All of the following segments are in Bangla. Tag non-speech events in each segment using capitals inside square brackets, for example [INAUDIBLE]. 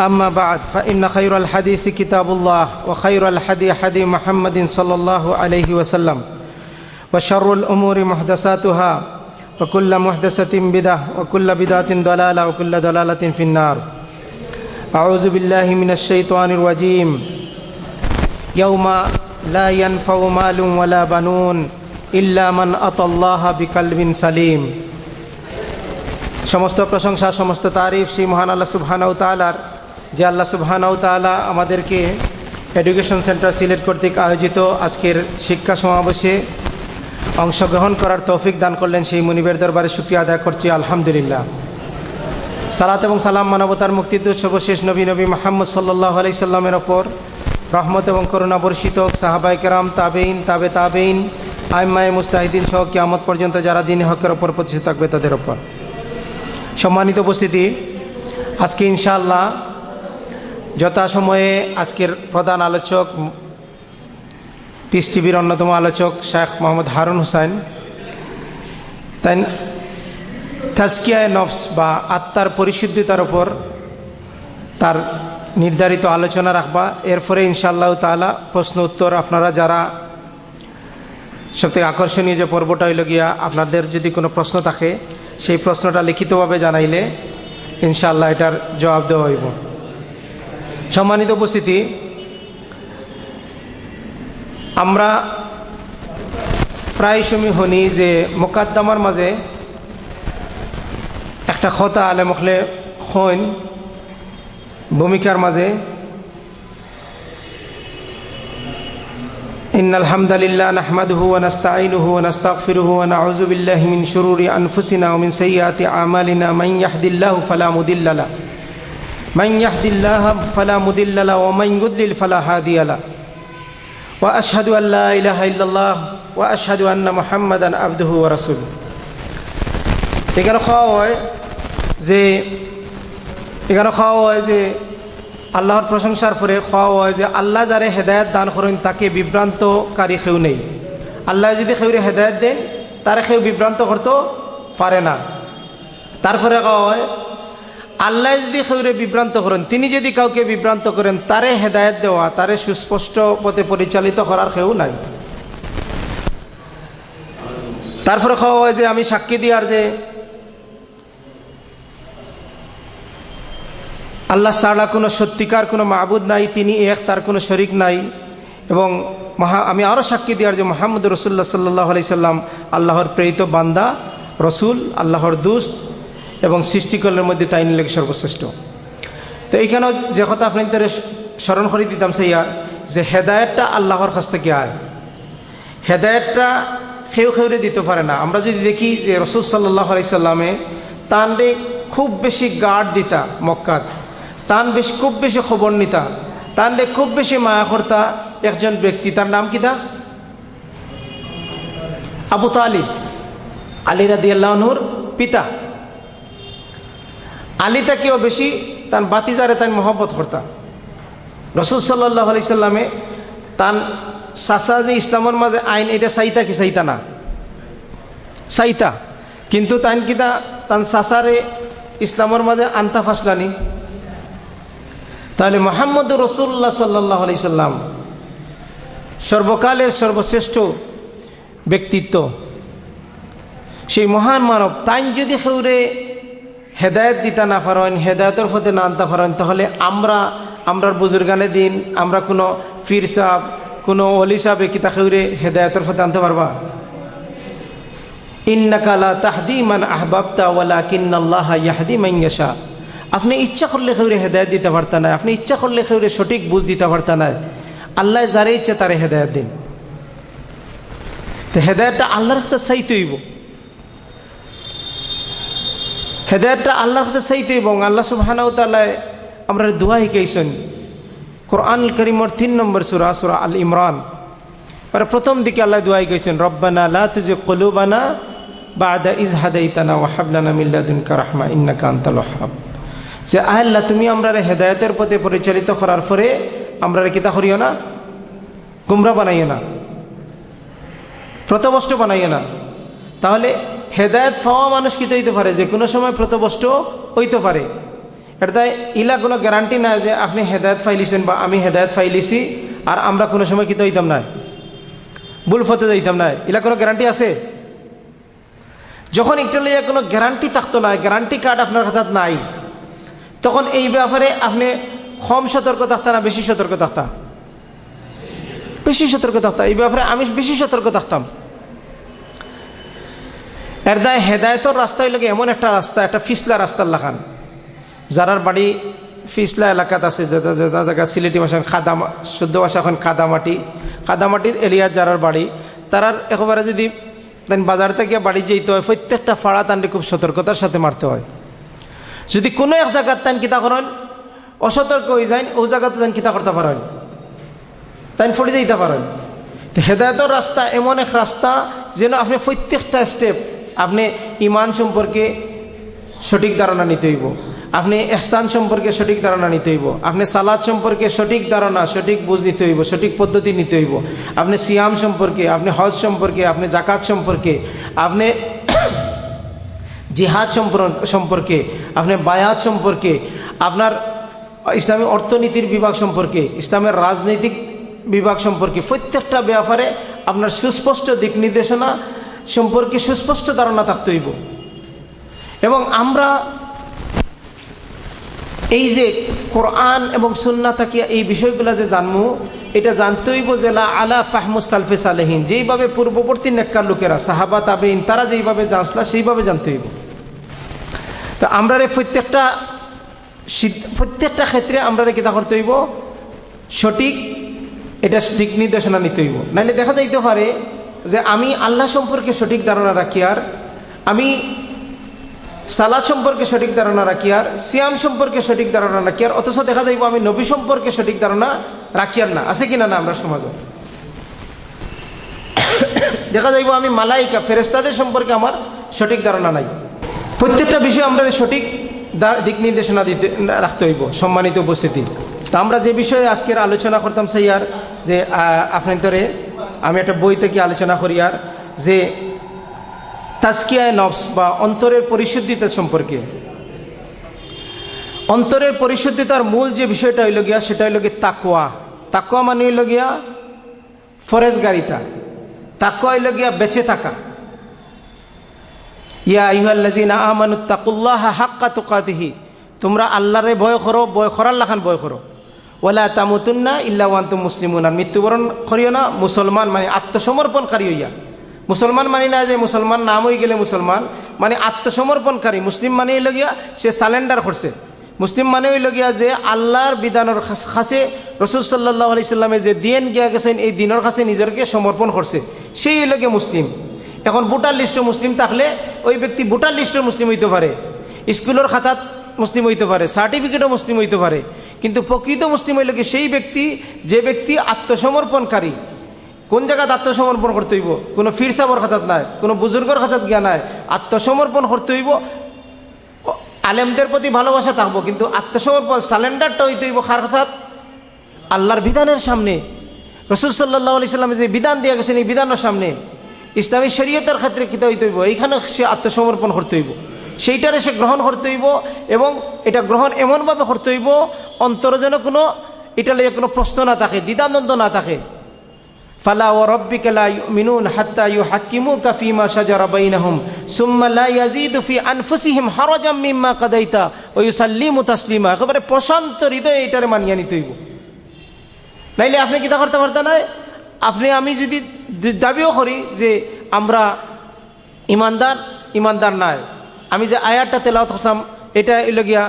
أما بعد فإن خير الحديث كتاب الله وخير الحدي حدي محمد صلى الله عليه وسلم وشر الأمور محدثاتها وكل محدثة بدعة وكل بدعة ضلالة وكل ضلالة في النار أعوذ بالله من الشيطان الرجيم يوم لا ينفع مال ولا بنون إلا من أتى الله بقلب سليم সমস্ত প্রশংসা সমস্ত তারিফ সেই মহান আল্লাহ সুবহানাউ তাআলার যে আল্লাহ সুবহানাউ তাআলা আমাদেরকে এডুকেশন সেন্টার সিলেট কর্তৃক আয়োজিত আজকের শিক্ষা সমাবেশে অংশগ্রহণ করার তৌফিক দান করলেন সেই মনিবের দরবারে শুক্রিয়া আদায় করছি, আলহামদুলিল্লাহ। সালাত এবং সালাম মানবতার মুক্তিদূত সর্বশেষ নবী নবী মোহাম্মদ সাল্লাহ আলি সাল্লামের ওপর রহমত এবং করুণা বর্ষিত সাহাবাই কেরাম তাবেইন তাবে তাবেইন আইমায় মুস্তাহিদিন সহ কিয়ামত পর্যন্ত যারা দিন হকের ওপর প্রতিষ্ঠিত থাকবে তাদের ওপর। সম্মানিত উপস্থিতি, আজকে ইনশাআল্লাহ যথাসময়ে আজকের প্রধান আলোচক পিস টিভির অন্যতম আলোচক শেখ মোহাম্মদ হারুন হুসাইন। তাই তাস্কিয়ায় নফস বা আত্মার পরিশুদ্ধিতার ওপর তার নির্ধারিত আলোচনা রাখবা। এরপরে ইনশাআল্লাহ তালা প্রশ্ন উত্তর আপনারা যারা সবথেকে আকর্ষণীয় যে পর্বটা হইল গিয়া আপনাদের যদি কোনো প্রশ্ন থাকে, সেই প্রশ্নটা লিখিতভাবে জানাইলে ইনশাআল্লাহ এটার জবাব দেওয়া হইব। সম্মানিত উপস্থিতি আমরা প্রায় সময় শুনি যে মোকাদ্দমার মাঝে একটা কথা আলে মখলে হইন ভূমিকার মাঝে إن الحمد لله نحمده ونستعينه ونستغفره ونعوذ بالله من شرور أنفسنا ومن سيئات أعمالنا من يهد الله فلا مضل له من يهد الله فلا مضل له ومن يضلل فلا هادي له وأشهد أن لا إله إلا الله وأشهد أن محمدا عبده ورسوله এখানে খাওয়া হয় যে এখানে খাওয়া হয় যে আল্লাহর প্রশংসার পরে খাওয়া হয় যে আল্লাহ যারে হেদায়ত দান করেন তাকে বিভ্রান্তকারী কেউ নেই আল্লাহ যদি কেউরে হেদায়ত দেন তারে কেউ বিভ্রান্ত করতে পারে না তারপরে খাওয়া হয় আল্লাহ যদি কেউরে বিভ্রান্ত করেন, তিনি যদি কাউকে বিভ্রান্ত করেন, তারে হেদায়ত দেওয়া, তারে সুস্পষ্ট পথে পরিচালিত করার কেউ নাই। তারপরে খাওয়া হয় যে, আমি সাক্ষী দিয়ার যে, আল্লাহ ছাড়া কোনো সত্যিকার, কোনো মাহবুদ নাই, তিনি এক, তার কোনো শরিক নাই। এবং মহা, আমি আরও সাক্ষী দেওয়ার যে, মোহাম্মদ রসুল্লাহ সাল্লাহ আলি সাল্লাম, আল্লাহর প্রেরিত বান্দা, রসুল, আল্লাহর দুস্ত এবং সৃষ্টিকলের মধ্যে তাই নিলে সর্বশ্রেষ্ঠ। তো এইখানেও যে কথা আপনাদের স্মরণ করে দিতাম সেইয়া, যে হেদায়তটা আল্লাহর কাছ থেকে আয়। হেদায়তটা খেউ খেউরে দিতে পারে না। আমরা যদি দেখি যে রসুল সাল্লাহ আলি সাল্লামে তানরে খুব বেশি গার্ড দিতা মক্কাত, তান বেশি খুব বেশি খবর নিতা তানলে খুব বেশি মায়া কর্তা একজন ব্যক্তি। তার নাম কি কিতা আবু তালিব। আলী রাদি আল্লাহনুর পিতা। আলী তাকেও বেশি, তান বাতিজারে তান মহব্বত করতা। রসুল সাল্লাহ আলি সাল্লামে তান সাসা যে ইসলামের মাঝে আইন, এটা সাইতা কি সাইতা না? সাইতা কিন্তু তাইন কিতা, তান সাসারে ইসলামের মাঝে আন্তা ফাসলানি। তাহলে মোহাম্মদ রসুল্লাহ সাল্লাহ আলি সাল্লাম সর্বকালের সর্বশ্রেষ্ঠ ব্যক্তিত্ব। সেই মহান মানব তাই যদি সেউরে হেদায়ত দিতে না পারেন হেদায়তের ফতে না আনতে পারেন তাহলে আমরা, আমরার বুজুর্গানে দিন, আমরা কোনো ফির সাহ কোনো অলি সাহেবে কিতা সেউরে হেদায়তের ফতে আনতে পারবা? ইন্নাকালা তাহদি মান আহবাবতা ওয়ালা কিন্নাল্লাহ ইয়াহদি মাইয়াশা আপনি ইচ্ছা করলে খেউরে হেদায়ত দিতে পারতা না আপনি ইচ্ছা করলে খেউরে সঠিক বুঝ দিতে পারতা না আল্লাহ যারে ইচ্ছা তারে হেদায়ত দিন। তো হেদায়তটা আল্লাহর কাছে চাইতে হইব। হেদায়তটা আল্লাহর কাছে চাইতে হইব আল্লাহ সুবহানাহু তাআলা আমরা দোয়া শিকাইছেন কোরআন করিমর তিন নম্বর সুরা সুরা আল ইমরান। আর প্রথম দিকে আল্লাহ দোয়া শিকাইছেন রব্বানা লা কলুবানা বাদা ইজ হাদাইতানা ওয়াহাবলানা মিল্লাদুনকা রাহমা ইন্নাকা আনতাল ওয়াহাব। যে আল্লাহ, তুমি আমরা হেদায়তের পথে পরিচালিত করার পরে আমরা কিতা করিও না? গুমরা বানাইও না? প্রতবষ্ট বানাইও না? তাহলে হেদায়ত পাওয়া মানুষ কিতে হইতে পারে? যে কোনো সময় প্রতবষ্ট হইতে পারে। এটা ইলা কোনো গ্যারান্টি না যে আপনি হেদায়ত ফাইলিছেন বা আমি হেদায়ত ফাইলিছি আর আমরা কোনো সময় কিতে হইতাম না ভুল ফতে যাইতাম না ইলা কোনো গ্যারান্টি আছে? যখন একটা লইয়া কোনো গ্যারান্টি থাকতো না গ্যারান্টি কার্ড আপনার কাছে নাই, তখন এই ব্যাপারে আপনি কম সতর্ক থাকতা না বেশি সতর্ক থাকতা বেশি সতর্ক থাকতাম এই ব্যাপারে আমি বেশি সতর্ক থাকতাম। এর দায় হেদায়তর রাস্তা হইলে এমন একটা রাস্তা, একটা ফিসলা রাস্তার লাখান যারার বাড়ি ফিসলা এলাকাত আছে, যেটা যেটা জায়গা সিলেটি ভাষা খাদা শুদ্ধ ভাষা এখন কাদামাটি কাদামাটির এরিয়ার যারার বাড়ি, তারার একেবারে যদি তাই বাজার থেকে বাড়ি যেতে হয়, প্রত্যেকটা ফাড়া তানটি খুব সতর্কতার সাথে মারতে হয়। যদি কোনো এক জায়গার তান কিতা করেন, অসতর্ক হয়ে যায় ও জায়গাতে তান কিতা করতে পারেন। তাই ফলে যেতে পারেন। হেদায়তের রাস্তা এমন এক রাস্তা যেন আপনি প্রত্যেকটা স্টেপ আপনি ইমান সম্পর্কে সঠিক ধারণা নিতে হইব। আপনি এহসান সম্পর্কে সঠিক ধারণা নিতে হইব। আপনি সালাদ সম্পর্কে সঠিক ধারণা, সঠিক বুঝ নিতে হইব, সঠিক পদ্ধতি নিতে হইব। আপনি সিয়াম সম্পর্কে, আপনি হজ সম্পর্কে, আপনি জাকাত সম্পর্কে, আপনি জিহাদ সম্পর্কে, আপনি বায়াত সম্পর্কে, আপনার ইসলামী অর্থনীতির বিভাগ সম্পর্কে, ইসলামের রাজনৈতিক বিভাগ সম্পর্কে প্রত্যেকটা ব্যাপারে আপনার সুস্পষ্ট দিক নির্দেশনা সম্পর্কে সুস্পষ্ট ধারণা থাকতে হইব। এবং আমরা এই যে কোরআন এবং সুন্না থাকিয়া এই বিষয়গুলো যে জানব এটা জানতে হইব যে আলা ফাহমুদ সালফে সালেহীন। যেইভাবে পূর্ববর্তী নেককার লোকেরা, সাহাবা তাবেইন তারা যেইভাবে জানসলা সেইভাবে জানতে হইব। তো আমরা রে প্রত্যেকটা প্রত্যেকটা ক্ষেত্রে আমরা রে কিতা করতে হইব? সঠিক, এটা দিক নির্দেশনা নিতে হইব। নাহলে দেখা যাইতে পারে যে আমি আল্লাহ সম্পর্কে সঠিক ধারণা রাখি আর, আমি সালাদ সম্পর্কে সঠিক ধারণা রাখি আর, সিয়াম সম্পর্কে সঠিক ধারণা রাখি আর, অথচ দেখা যাইব আমি নবী সম্পর্কে সঠিক ধারণা রাখি আর না। আছে কিনা না আমরা সমাজে? দেখা যাইব আমি মালাইকা ফেরেস্তাদের সম্পর্কে আমার সঠিক ধারণা নাই। প্রত্যেকটা বিষয়ে আমরা সঠিক দিক নির্দেশনা দিতে, রাখতে হইব, সম্মানিত উপস্থিতি। তা আমরা যে বিষয়ে আজকের আলোচনা করতাম সেই আর যে আপনার আমি একটা বই থেকে আলোচনা করি আর, যে তাস্কিয়ায় নফস বা অন্তরের পরিশুদ্ধিতা সম্পর্কে। অন্তরের পরিশুদ্ধিতার মূল যে বিষয়টা হইল গিয়া, সেটা হইল গিয়ে তাকুয়া তাকুয়া মানে হইল গিয়া ফরেজ গাড়িটা তাকুয়া হইল গিয়া বেঁচে থাকা। ইয়া ইহাল্লাজিনা আমানু তাকুল্লাহ হাক্কা তুকাতিহি। তোমরা আল্লাহরে ভয় করো, ভয় করার লাখান ভয় করো। ওলা তামুতুন্না ইল্লা ওয়ান্তু মুসলিমুন। আর মৃত্যুবরণ করিও না, মুসলমান মানে আত্মসমর্পণকারী হইয়া। মুসলমান মানি না যে মুসলমান নাম হয়ে গেলে মুসলমান মানে আত্মসমর্পণকারী। মুসলিম মানে হইল গিয়া সে সালেন্ডার করছে। মুসলিম মানে হইল গিয়া যে আল্লাহর বিধানের কাছে রসুল সাল্লাহ আলি সাল্লামে যে দিন গিয়া গেছেন, এই দিনের কাছে নিজেকে সমর্পণ করছে। সেই হইল গিয়া মুসলিম। এখন ভোটার লিস্টে মুসলিম থাকলে ওই ব্যক্তি ভোটার লিস্টের মুসলিম হইতে পারে। স্কুলের খাতাত মুসলিম হইতে পারে, সার্টিফিকেটও মুসলিম হইতে পারে। কিন্তু প্রকৃত মুসলিম হইল কি সেই ব্যক্তি, যে ব্যক্তি আত্মসমর্পণকারী। কোন জায়গাত আত্মসমর্পণ করতে হইব? কোনো ফিরসাবর খাতাত নাই, কোনো বুজুর্গর খাতাত গিয়া নাই। আত্মসমর্পণ করতে হইব। আলেমদের প্রতি ভালোবাসা থাকব, কিন্তু আত্মসমর্পণ সালেন্ডারটা হইতে হইব খার খাসাত আল্লাহর বিধানের সামনে। রসুল সাল্লাহ আলি সাল্লামে যে বিধান দিয়ে গেছেন, এই বিধানের সামনে। ইসলামী শরীয়তের ক্ষেত্রে কিতা হইতে হইব? এইখানে সে আত্মসমর্পণ করতে হইব। সেইটারে সে গ্রহণ করতে হইব এবং এটা গ্রহণ এমনভাবে করতে হইব, অন্তর যেন কোনো, এটা লেগে কোনো প্রশ্ন না থাকে, দ্বিধানন্দ না থাকে। ফালা ও ইউমিনুন হাত্তা ইউহাক্কিমুকা ফীমা শাজারা বাইনাহুম, সুম্মা কাদাইতা নাইলে আপনি কিতা করতে পারতেন না? আপনি, আমি যদি দাবিও করি যে আমরা ইমানদার ইমানদার নাই। আমি যে আয়ারটা তেলাওত করলাম এটা এলগিয়া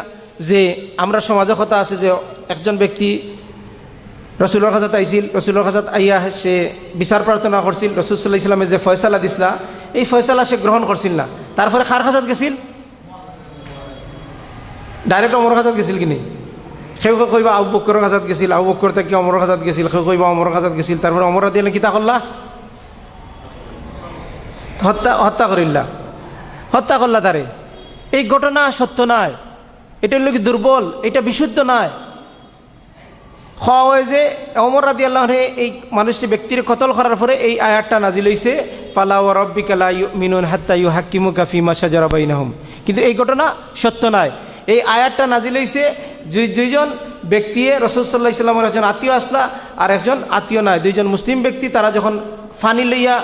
যে আমরা সমাজে কথা আছে যে একজন ব্যক্তি রসুলের কাজাত আইছিল, রসুলের কাজাত আইয়া সে বিচার প্রার্থনা করছিল, রসুল সাল্লাহ ইসলামে যে ফয়সালা দিছিলা, এই ফয়সালা সে গ্রহণ করছিল না। তারপরে খার খাজাত গেছিল? ডাইরেক্ট অমর খাজাত গেছিল কিনি সেও কইবা আউ বক্কর কাজাত গেছিল আউ বক্কর থেকে অমর কাজাত গেছিল সেও কইবা অমর কাজাত গেছিল, তারপরে অমর দিলে কিতা করলা? হত্যা হত্যা করিল্লা হত্যা করলা তারে। এই ঘটনা সত্য নয়। এটা হলো কি দুর্বল, এটা বিশুদ্ধ নয়। খাওয়া হয় যে অমর রাদি আল্লাহ এই মানুষটি ব্যক্তির কতল করার পরে এই আয়াতটা নাজিল হইছে, ফালা ও রব্বিকালা মিনুন হাত্তা ইউ হাকিমু কাফিমা সাজারাবাইনাহম কিন্তু এই ঘটনা সত্য নয়। এই আয়াতটা নাজিল হইছে দুইজন ব্যক্তি রসুল সাল্লাহ ইসলামের একজন আত্মীয় আসলা আর একজন আত্মীয় নয় দুইজন মুসলিম ব্যক্তি তারা যখন ফানি লইয়া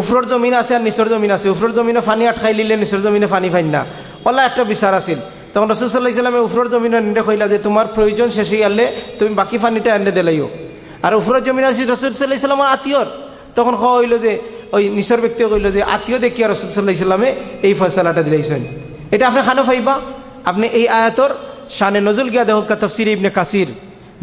উফরর জমিন আছে আর নিচর জমিন আছে। উফরর জমিনে ফানি আটকাই লিলে নিচর জমিনে ফানি ফাইন না। ওলা একটা বিচার আছিল। তখন রসুল সাল্লাহ ইসলামে উফরর জমিনে নিন্দে কইলা যে তোমার প্রয়োজন শেষ হয়ে গেলে তুমি বাকি ফানিটা এনে দিলাইও। আর উফরর জমিন আছে রসুল সাল্লাহ ইসলামের আত্মীয়র তখন খাওয়া হইল যে, ওই নিচর ব্যক্তিও কইল যে আত্মীয় দেখিয়া সাল্লাহ ইসলামে এই ফয়সালাটা দিলাইছেন। এটা আপনি খানো ফাইবা। আপনি এই আয়াতর শানে নজুল গিয়া দেহ তফসির ইবনে কাসির।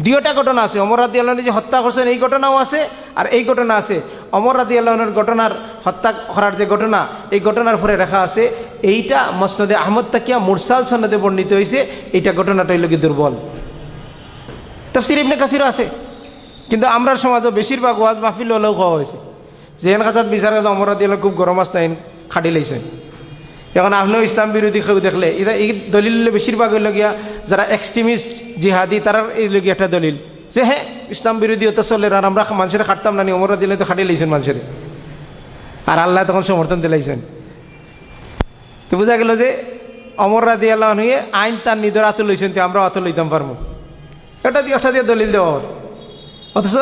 দুইটা ঘটনা আছে। অমর রাদি আল্লাহ যে হত্যা করছেন, এই ঘটনাও আছে আর এই ঘটনা আছে। অমর রাদি আল্লাহনের ঘটনার হত্যা করার যে ঘটনা, এই ঘটনার পরে রেখা আছে। এইটা মসনদে আহমদ তাকিয়া মুরসাল সনদে বর্ণিত হয়েছে। এইটা ঘটনাটা হইল কি দুর্বল। তফসির ইবনে কাসিরও আছে। কিন্তু আমরার সমাজও বেশিরভাগ ওয়াজ মাহফিল হলেও খাওয়া হয়েছে। জেহেন কাছাত বিচার অমর রাদি আল্লাহ খুব গরম আসতে খাটি লাইছেন এখন আপনিও ইসলাম বিরোধী কেউ দেখলে। এটা এই দলিল বেশিরভাগ হইল গিয়া যারা এক্সট্রিমিস্ট জিহাদি, তারার এই লগিয়া একটা দলিল। যে হ্যাঁ ইসলাম বিরোধী হতে চলে আর আমরা মানুষের খাটতাম না নি অমর দিলে তো খাটিয়ে লাইছেন মানুষের। আর আল্লাহ তখন সমর্থন দিলাইছেন। তো বোঝা গেল যে অমর রাদি আল্লাহ হয়ে আইন তার নিজের আত লইছেন, তো আমরা আত লইতাম পারব এটা দিয়ে ওটা দিয়ে দলিল দেওয়া অথচ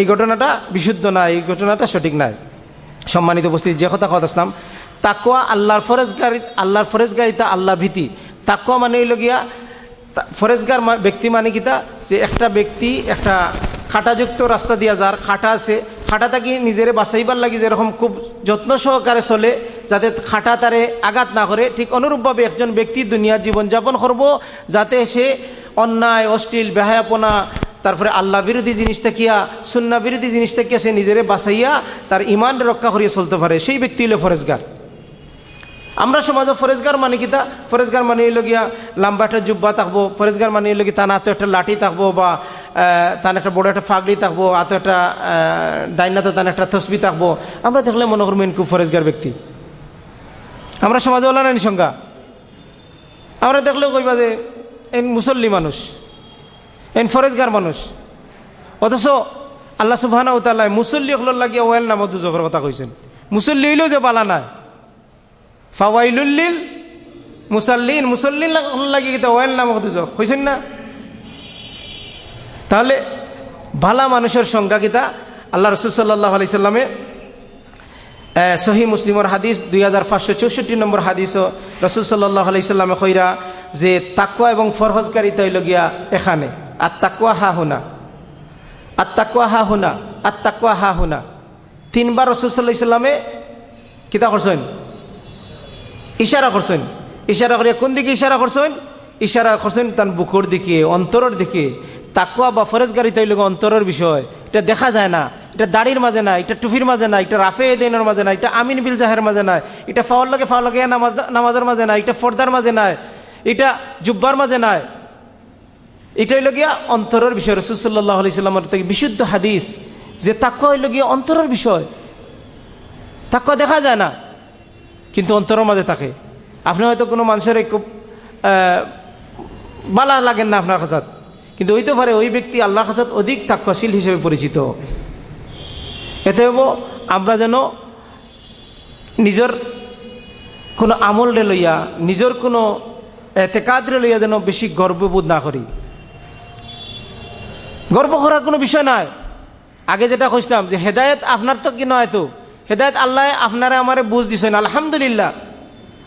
এই ঘটনাটা বিশুদ্ধ না, এই ঘটনাটা সঠিক নাই। সম্মানিত উপস্থিত, যে কথা কথা আসলাম তাকুয়া আল্লাহর ফরেজগারি, আল্লাহর ফরেজগারিতা আল্লাহ ভীতি। তাকুয়া মানে হইল গিয়া ফরেজগার ব্যক্তি মানে কিতা যে একটা ব্যক্তি একটা খাটাযুক্ত রাস্তা দিয়া যার খাটা আছে খাটা তাকে নিজের বাঁচাইবার লাগি যেরকম খুব যত্ন সহকারে চলে, যাতে খাটা তারে আঘাত না করে, ঠিক অনুরূপভাবে একজন ব্যক্তি দুনিয়ার জীবনযাপন করব, যাতে সে অন্যায়, অশ্লীল, বেহায়াপনা, তারপরে আল্লাহ বিরোধী জিনিস থাকিয়া সুন্না বিরোধী জিনিস থাকিয়া সে নিজেরে বাঁচাইয়া তার ইমান রক্ষা করিয়া চলতে পারে। সেই ব্যক্তি হইল ফরেজগার। আমরা সমাজে ফরেজগার মানে কিতা ফরেজগার মানে হইল গিয়া লাম্বা একটা জুব্বা থাকব, ফরেজগার মানে হইল গিয়ে তার হাতে একটা লাঠি থাকব বা তার একটা বড় একটা ফাগড়ি থাকব হাতে একটা ডাইনাতে তার একটা তসবি থাকব। আমরা দেখলে মনে করব খুব ফরেজগার ব্যক্তি। আমরা সমাজে ওলা নাই সংজ্ঞা। আমরা দেখলেও কইবা যে এন মুসল্লি মানুষ, এন ফরেজগার মানুষ। অথচ আল্লাহ সুবাহ মুসল্লি হল লাগিয়া ওয়েল নামত দুজকের কথা কইছেন। মুসল্লি হইলেও যে বালা নাই। ফাওয়াইলুল্লিল মুসাল্লিন, মুসল্লিন লাগি কিন্তু ওয়াইল নামক দুজক। হয়েছেন না? তাহলে ভালা মানুষের সংজ্ঞা কিতা? আল্লাহ রসুল সাল্লাহ আলি সাল্লামে সহি মুসলিমর হাদিস দুই হাজার পাঁচশো চৌষট্টি নম্বর হাদিস রসুল সাল্লাহ আলি সাল্লামে কইরা যে তাকুয়া এবং ফরহজকারিতা হইল গিয়া এখানে। আর তাকুয়া হা হুনা। আর তাকুয়া হা হুনা। আর তাকুয়া হা হুনা। তিনবার রসুল সাল্লাহ কিতা করছেন? ইশারা করছেন। ইশারা করিয়া কোন দিকে ইশারা করছেন? ইশারা করছেন তার বুকুর দিকে, অন্তরের দিকে। তাকুয়া বা ফরেজগারি তৈল অন্তরের বিষয়। এটা দেখা যায় না। এটা দাড়ির মাঝে না, এটা টুফির মাঝে না, এটা রাফে দিনের মাঝে না, এটা আমিন বিল জাহের মাঝে নাই এটা ফাওয়ার লাগে ফাওয়ার লাগে নামাজ নামাজের মাঝে নাই এটা ফর্দার মাঝে নাই এটা জুব্বার মাঝে নাই এটা হইল অন্তরের বিষয়। রসুল্লাহ আলাইসাল্লামের থেকে বিশুদ্ধ হাদিস যে তাকুয়া হইল অন্তরের বিষয়। তাকুয়া দেখা যায় না। কিন্তু অন্তরের মাঝে থাকে। আপনি হয়তো কোনো মানুষের খুব বালা লাগেন না আপনার কাছত কিন্তু হইতে পারে ওই ব্যক্তি আল্লাহর কাছত অধিক তাক্কাশীল হিসেবে পরিচিত। এতে হব আমরা যেন নিজের কোনো আমলরে লইয়া, নিজের কোনো এতেকাদরে লইয়া যেন বেশি গর্ববোধ না করি। গর্ব করার কোনো বিষয় নাই। আগে যেটা কইসলাম যে হেদায়ত আপনার তো কি নয় তো? হেদায়ত আল্লাহ আপনারে আমারে বুঝ দিছেন, আলহামদুলিল্লাহ।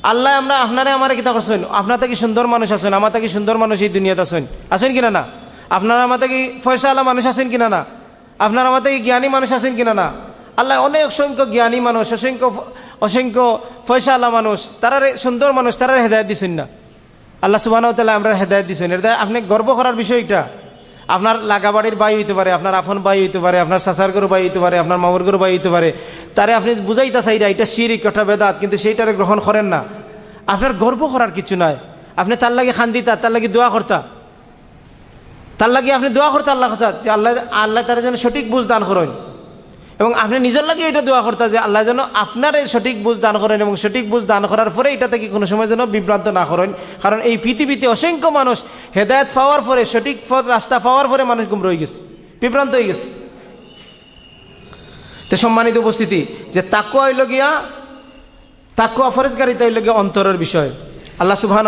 আল্লাহ আমরা আপনারে আমারে কিতা করছেন? আপনার থেকে সুন্দর মানুষ আছেন? আমার থেকে সুন্দর মানুষ এই দুনিয়াতে আছেন? আছেন কিনা না? আপনার আমার থেকে পয়সা আলা মানুষ আছেন কিনা না? আপনার আমার থেকে জ্ঞানী মানুষ আছেন কিনা না? আল্লাহ অনেক অসংখ্য জ্ঞানী মানুষ, অসংখ্য অসংখ্য পয়সা আলা মানুষ তারা সুন্দর মানুষ তারা হেদায়ত দিছেন না। আল্লাহ সুবাহ আমরা হেদায়ত দিছেন। এটা আপনি গর্ব করার বিষয় এটা আপনার লাগাবাড়ির বায়ু হইতে পারে, আপনার আফন বায়ু হইতে পারে, আপনার সাসার গরু বাই হইতে পারে, আপনার মামুর গরু বাই হইতে পারে। তারে আপনি বুঝাইতে চাইরা এটা শিরিক কথা বেদাত, কিন্তু সেইটারে গ্রহণ করেন না। আপনার গর্ব করার কিছু নাই। আপনি তার লাগে খান দিতা তার লাগে দোয়া করতা। তার লাগে আপনি দোয়া করতে আল্লাহ খাসাদ আল্লাহ আল্লাহ তারা যেন সঠিক বুঝ দান করেন। এবং আপনি নিজের লাগে এটা দোয়া করতে যে আল্লাহ যেন আপনার এই সঠিক বুঝ দান করেন এবং সঠিক বুঝ দান করার পরে এটা থেকে কোনো সময় যেন বিভ্রান্ত না করেন। কারণ এই পৃথিবীতে অসংখ্য মানুষ হেদায়ত পাওয়ার পরে, সঠিক রাস্তা পাওয়ার পরে মানুষ গুম রয়ে গেছে, বিভ্রান্ত হয়ে গেছে। তো সম্মানিত উপস্থিতি, যে তাকুয়া হইল গিয়া তাকুয়া ফরেজগারিতা হইল গিয়া অন্তরের বিষয়। আল্লাহ সুবাহ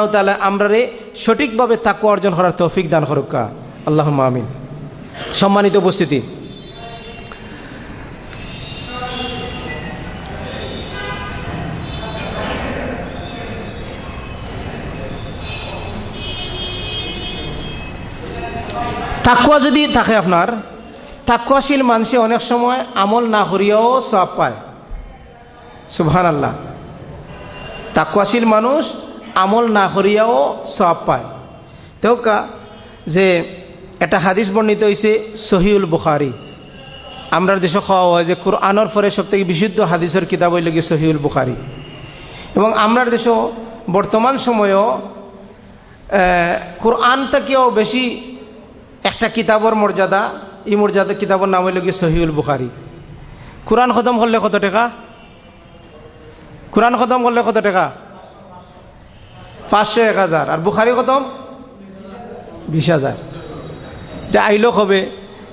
আমরা রে সঠিকভাবে তাকুয়া অর্জন করার তৌফিক দান করুকা। আল্লাহ আমিন। সম্মানিত উপস্থিতি তাকুয়া যদি থাকে আপনার, তাকুয়াশীল মানুষে অনেক সময় আমল না করিয়াও সব পায়। সুবহান আল্লাহ তাকুয়াশীল মানুষ আমল না করিয়াও সব পায়। তেউকা যে একটা হাদিস বর্ণিত হয়েছে সহিউল বুখারি। আমরা দেশে খাওয়া হয় যে কোরআনর সব থেকে বিশুদ্ধ হাদিসের কিতাব হইল গিয়ে সহিউল বুখারি। এবং আমরা দেশও বর্তমান সময়েও কোরআন থেকেও বেশি একটা কিতাবর মর্যাদা এই মর্যাদা কিতাবর নাম হইল গিয়ে সহিউল বুখারি কোরআন খতম করলে কত টাকা? কোরআন খতম করলে কত টাকা? পাঁচশো এক হাজার আর বুখারি খতম? বিশ হাজার যে আইলো খবে।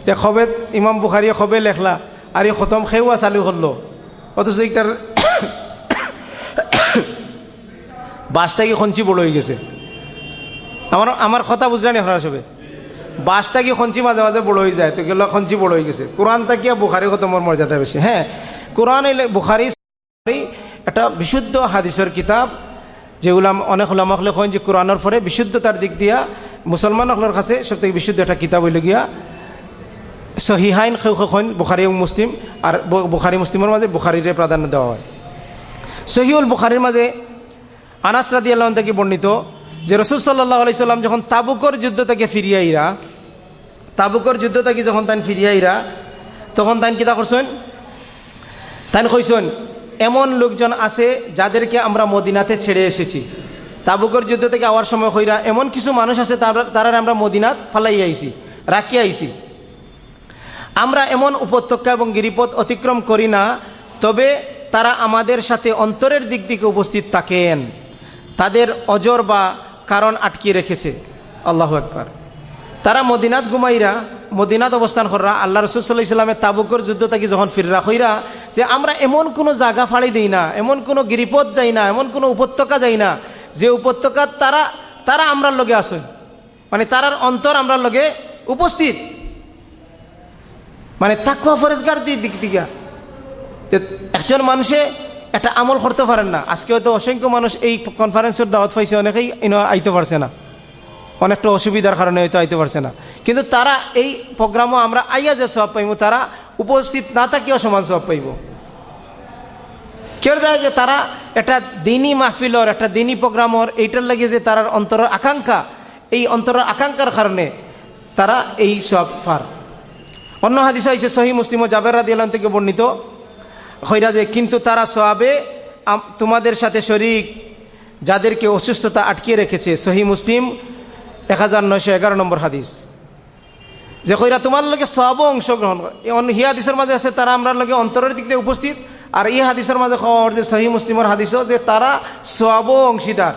যে খবে, ইমাম বুখারিয়ে খবে লেখলা। আর এই খতম খেউয়া চালু করল অথচ এইটার [COUGHS] বাসটা কি খঞ্চি বড় হয়ে গেছে। আমার আমার কথা বুঝলেন আপনারা সবে বাসটা কি খঞ্চি মাঝে মাঝে বড় হয়ে যায়। তো গেলো খঞ্চি বড় হয়ে গেছে। কোরআন তাকিয়া বুখারি খতমর মর্যাদা বেশি হ্যাঁ কোরআন বুখারি একটা বিশুদ্ধ হাদিসের কিতাব যেগুলো অনেক হলামক লেখন যে কোরআনের পরে বিশুদ্ধতার দিক দিয়া মুসলমান হলের কাছে সব থেকে বিশুদ্ধ একটা কিতাব হইল গিয়া সহিহাইন সেখন বুখারি মুসলিম আর বুখারি মুসলিমের মাঝে বুখারিরে প্রাধান্য দেওয়া হয়। সহিউল বুখারির মাঝে আনাস রাদি আল্লাহ থেকে বর্ণিত যে রসুল সাল্লাহ আলাইসাল্লাম যখন তাবুকর যুদ্ধ থেকে ফিরিয়াইরা তাবুকর যুদ্ধ থেকে যখন তাই ফিরিয়াইরা তখন তাই কিতা করছেন? তাই কইসন এমন লোকজন আছে যাদেরকে আমরা মদিনাতে ছেড়ে এসেছি। তাবুকর যুদ্ধ থেকে আওয়ার সময় হইরা এমন কিছু মানুষ আছে তারা আমরা মদিনাত ফালাই আইছি রাখি আইছি। আমরা এমন উপত্যকা এবং গিরিপথ অতিক্রম করি না, তবে তারা আমাদের সাথে অন্তরের দিক থেকে উপস্থিত থাকেন। তাদের অজর বা কারণ আটকে রেখেছে। আল্লাহ একবার তারা মদিনাত গুমাইরা মদিনাত অবস্থান করা আল্লাহ রসুল্লাহ ইসলামের তাবুকর যুদ্ধ থেকে যখন ফিররা হইরা, যে আমরা এমন কোনো জায়গা ফাড়ি দিই না, এমন কোনো গিরিপথ যাই না, এমন কোনো উপত্যকা যাই না, যে উপত্যকা তারা তারা আমরার লগে আসেন মানে তারার অন্তর আমরার লগে উপস্থিত। মানে তাকুয়া ফরেজগার দিক থেকে একজন মানুষে একটা আমল করতে পারেন না। আজকে হয়তো অসংখ্য মানুষ এই কনফারেন্সের দাওয়াত পাইছে, অনেকেই আইতে পারছে না। অনেকটা অসুবিধার কারণে হয়তো আইতে পারছে না। কিন্তু তারা এই প্রোগ্রামও আমরা আইয়া যে সব পাইব তারা উপস্থিত না থাকিও সমান সব পাইব। কেউ দেয় যে তারা একটা দিনই মাহফিলর, একটা দিনই প্রোগ্রামর এইটার লাগে যে তার অন্তরের আকাঙ্ক্ষা, এই অন্তরের আকাঙ্ক্ষার কারণে তারা এই সব ফার অন্য হাদিস হয়েছে সহি মুসলিম জাবের রাদি থেকে বর্ণিত। হইরা যে, কিন্তু তারা সোয়াবে তোমাদের সাথে শরিক, যাদেরকে অসুস্থতা আটকিয়ে রেখেছে। সহি মুসলিম, এক হাজার নয়শো এগারো নম্বর হাদিস। যে কইরা তোমার লগে সব অংশগ্রহণ হি হাদিসের মাঝে আছে, তারা আমরা লগে অন্তরের দিক দিয়ে উপস্থিত। আর এই হাদিসের মাঝে খবর যে, সহি মুসলিমের হাদিসও যে, তারা সব অংশীদার।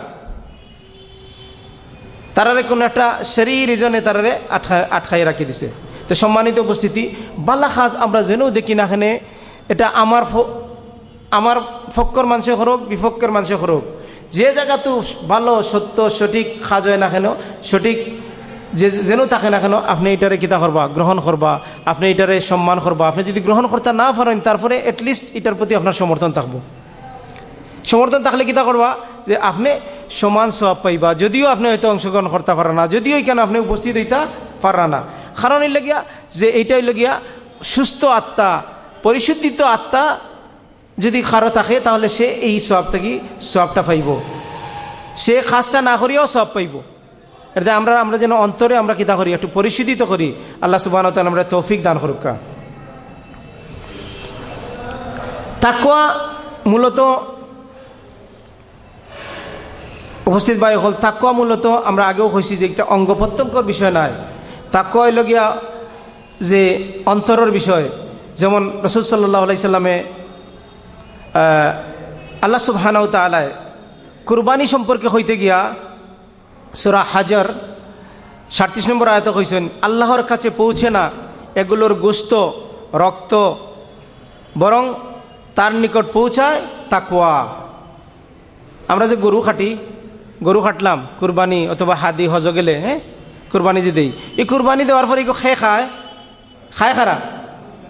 তারারে কোনো একটা শরীর রিজনে তারারে আটকা আটকাই রাখি দিছে। তো সম্মানিত উপস্থিতি, বালা খাজ আমরা যেনও দেখি না এখানে এটা আমার আমার ফক্কর মানুষে হরক বিফক্কর মানুষে হরক যে জায়গাতো ভালো, সত্য, সঠিক খাজ না কেন, সঠিক যে, যেন থাকে না কেন, আপনি এটারে কিতা করবা, গ্রহণ করবা, আপনি এটারে সম্মান করবা। আপনি যদি গ্রহণ করতে না পারেন, তারপরে এটলিস্ট এটার প্রতি আপনার সমর্থন থাকব। সমর্থন থাকলে কিতা করবা, যে আপনি সমান সব পাইবা। যদিও আপনি হয়তো অংশগ্রহণ করতে পারেন না, যদিও কেন আপনি উপস্থিত হইতা পারেন না। কারণ এই লগিয়া, যে এইটা হইল গিয়া সুস্থ আত্মা পরিশুদ্ধিত আত্মা যদি কারও থাকে, তাহলে সে এই সব থেকে সবটা পাইব। সে কাজটা না করিয়াও সব পাইব। এটা আমরা আমরা যেন অন্তরে আমরা কিতা করি, একটু পরিশুদ্ধিত করি। আল্লাহ সুবাহ আমরা তৌফিক দান করুকা। তাকুয়া মূলত উপস্থিত বাই হল তাকুয়া মূলত আমরা আগেও কইছি যে একটা অঙ্গ প্রত্যঙ্গর বিষয় নাই। তাকুয়া হইল যে অন্তরের বিষয়। যেমন রসুল সাল্লাহ আলাইসাল্লামে আল্লাহ সুবহানাউ তালায় কুরবানি সম্পর্কে হইতে গিয়া সুরা হাজার সাতত্রিশ নম্বর আয়ত কইছেন, আল্লাহর কাছে পৌঁছে না এগুলোর গোস্ত, রক্ত, বরং তার নিকট পৌঁছায় তাকুয়া আমরা যে গরু খাটি, গরু খাটলাম, কুরবানি অথবা হাদি হজ গেলে হ্যাঁ? কুরবানি যে দেই, এই কুরবানি দেওয়ার পরে এগুলো খেয়ে খায়? খায় খারা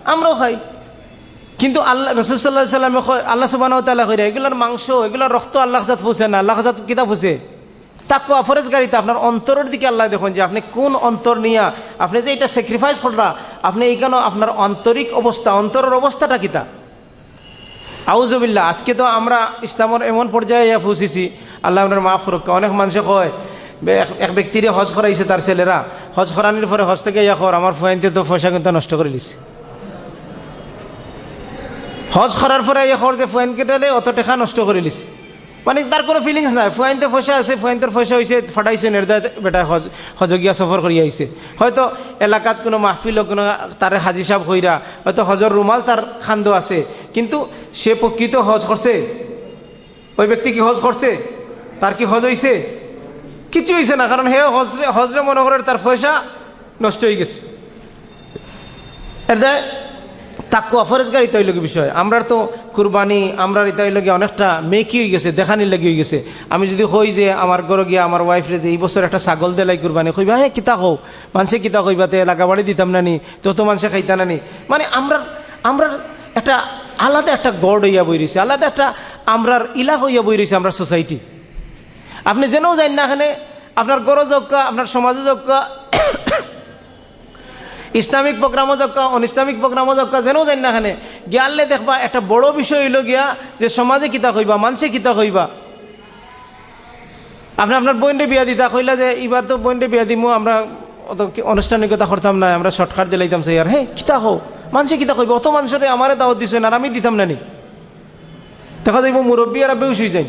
আমরাও খাই। কিন্তু আল্লাহ রসুল্লাহ সাল্লামে আল্লাহ সুবাহ এগুলোর মাংস, এগুলোর রক্ত আল্লাহ হাজাত ফুসে না আল্লাহ হাজাত কিতা ফুসে। তাকু ফরেজ গাড়িতে আপনার অন্তরের দিকে আল্লাহ দেখুন যে আপনি কোন অন্তর নিয়া, আপনি যে এটা স্যাক্রিফাইস করলা আপনি এইখানে আপনার আন্তরিক অবস্থা, অন্তরের অবস্থাটা কিতা? আউজবিল্লা আজকে তো আমরা ইসলামের এমন পর্যায়ে ইয়া ফুসিছি, আল্লাহ আপনার মা রক্ষা অনেক মানুষে কয় এক- ব্যক্তিরে হজ করাইছে তার ছেলেরা, হজ করানির পরে হজ থেকে ইয়া কর আমার ফয়েন্তে তো পয়সা কিন্তু নষ্ট করে দিছে। হজ করার পরে ইয়া কর যে ফয়েন কেটালে অত টাকা নষ্ট করে দিছে মানে তার কোনো ফিলিংস নাই। ফুয়াইনতে পয়সা আছে ফুয়াইনতের পয়সা হয়েছে ফাটাইছে নেরদা বেটা হজ, হজগিয়া সফর করি আইছে। হয়তো এলাকাত কোনো মাহফিল কোনো তার হাজি সাহেব হইরা, হয়তো হজর রুমাল তার খান্দ আছে। কিন্তু সে প্রকৃত হজ করছে। ওই ব্যক্তি কি হজ করছে? তার কি হজ হইছে? কিছু হইছে না, কারণ হে হজ, হজরে মনে করে তার পয়সা নষ্ট হয়ে গেছে। এটা তাকু অফরেজগার ইতাই লগে বিষয়? আমরার তো কুরবানি, আমরার ইতাই লগে অনেকটা মেকি হয়ে গেছে, দেখানির লাগি হয়ে গেছে। আমি যদি কই যে আমার ঘরে গিয়া, আমার ওয়াইফরে যে এই বছর একটা ছাগল দেলাই কুরবানি, কইবা হ্যাঁ কিতা কও? মানুষে কিতা কইবা? তে এলাকা বাড়ি দিতাম নানি তত মানুষে খাইতা নানি। মানে আমরা আমরা একটা আলাদা একটা গড় হইয়া বই রয়েছে আলাদা একটা আমরার ইলাক হইয়া বই রয়েছে আমরা সোসাইটি আপনি যেনও যাই না এখানে, আপনার গড় যোগ্যা আপনার সমাজে যোগ্যা ইসলামিক প্রোগ্রামও যাক্কা অন ইসলামিক প্রোগ্রামও যাক্কা যেনও যাই না এখানে গিয়ালে দেখবা, একটা বড় বিষয় হইল গিয়া যে সমাজে কিতা কইবা, মানুষে কিতা কইবা। আপনি আপনার বইনডে বিয়া দিতা, কইলা যে এবার তো বইনডে বিয়া দিমু, আমরা অত কি আনুষ্ঠানিকতা করতাম না, আমরা শর্টকাট দিলাইতাম সেই আর হে, কিতা হো মানুষে কিতা কইবা? অত মানুষরে আমারে দাওয়াত দিছে না, আর আমি দিতাম না নি। দেখা যাইব মুরব্বী আর বেউস হয়ে যাই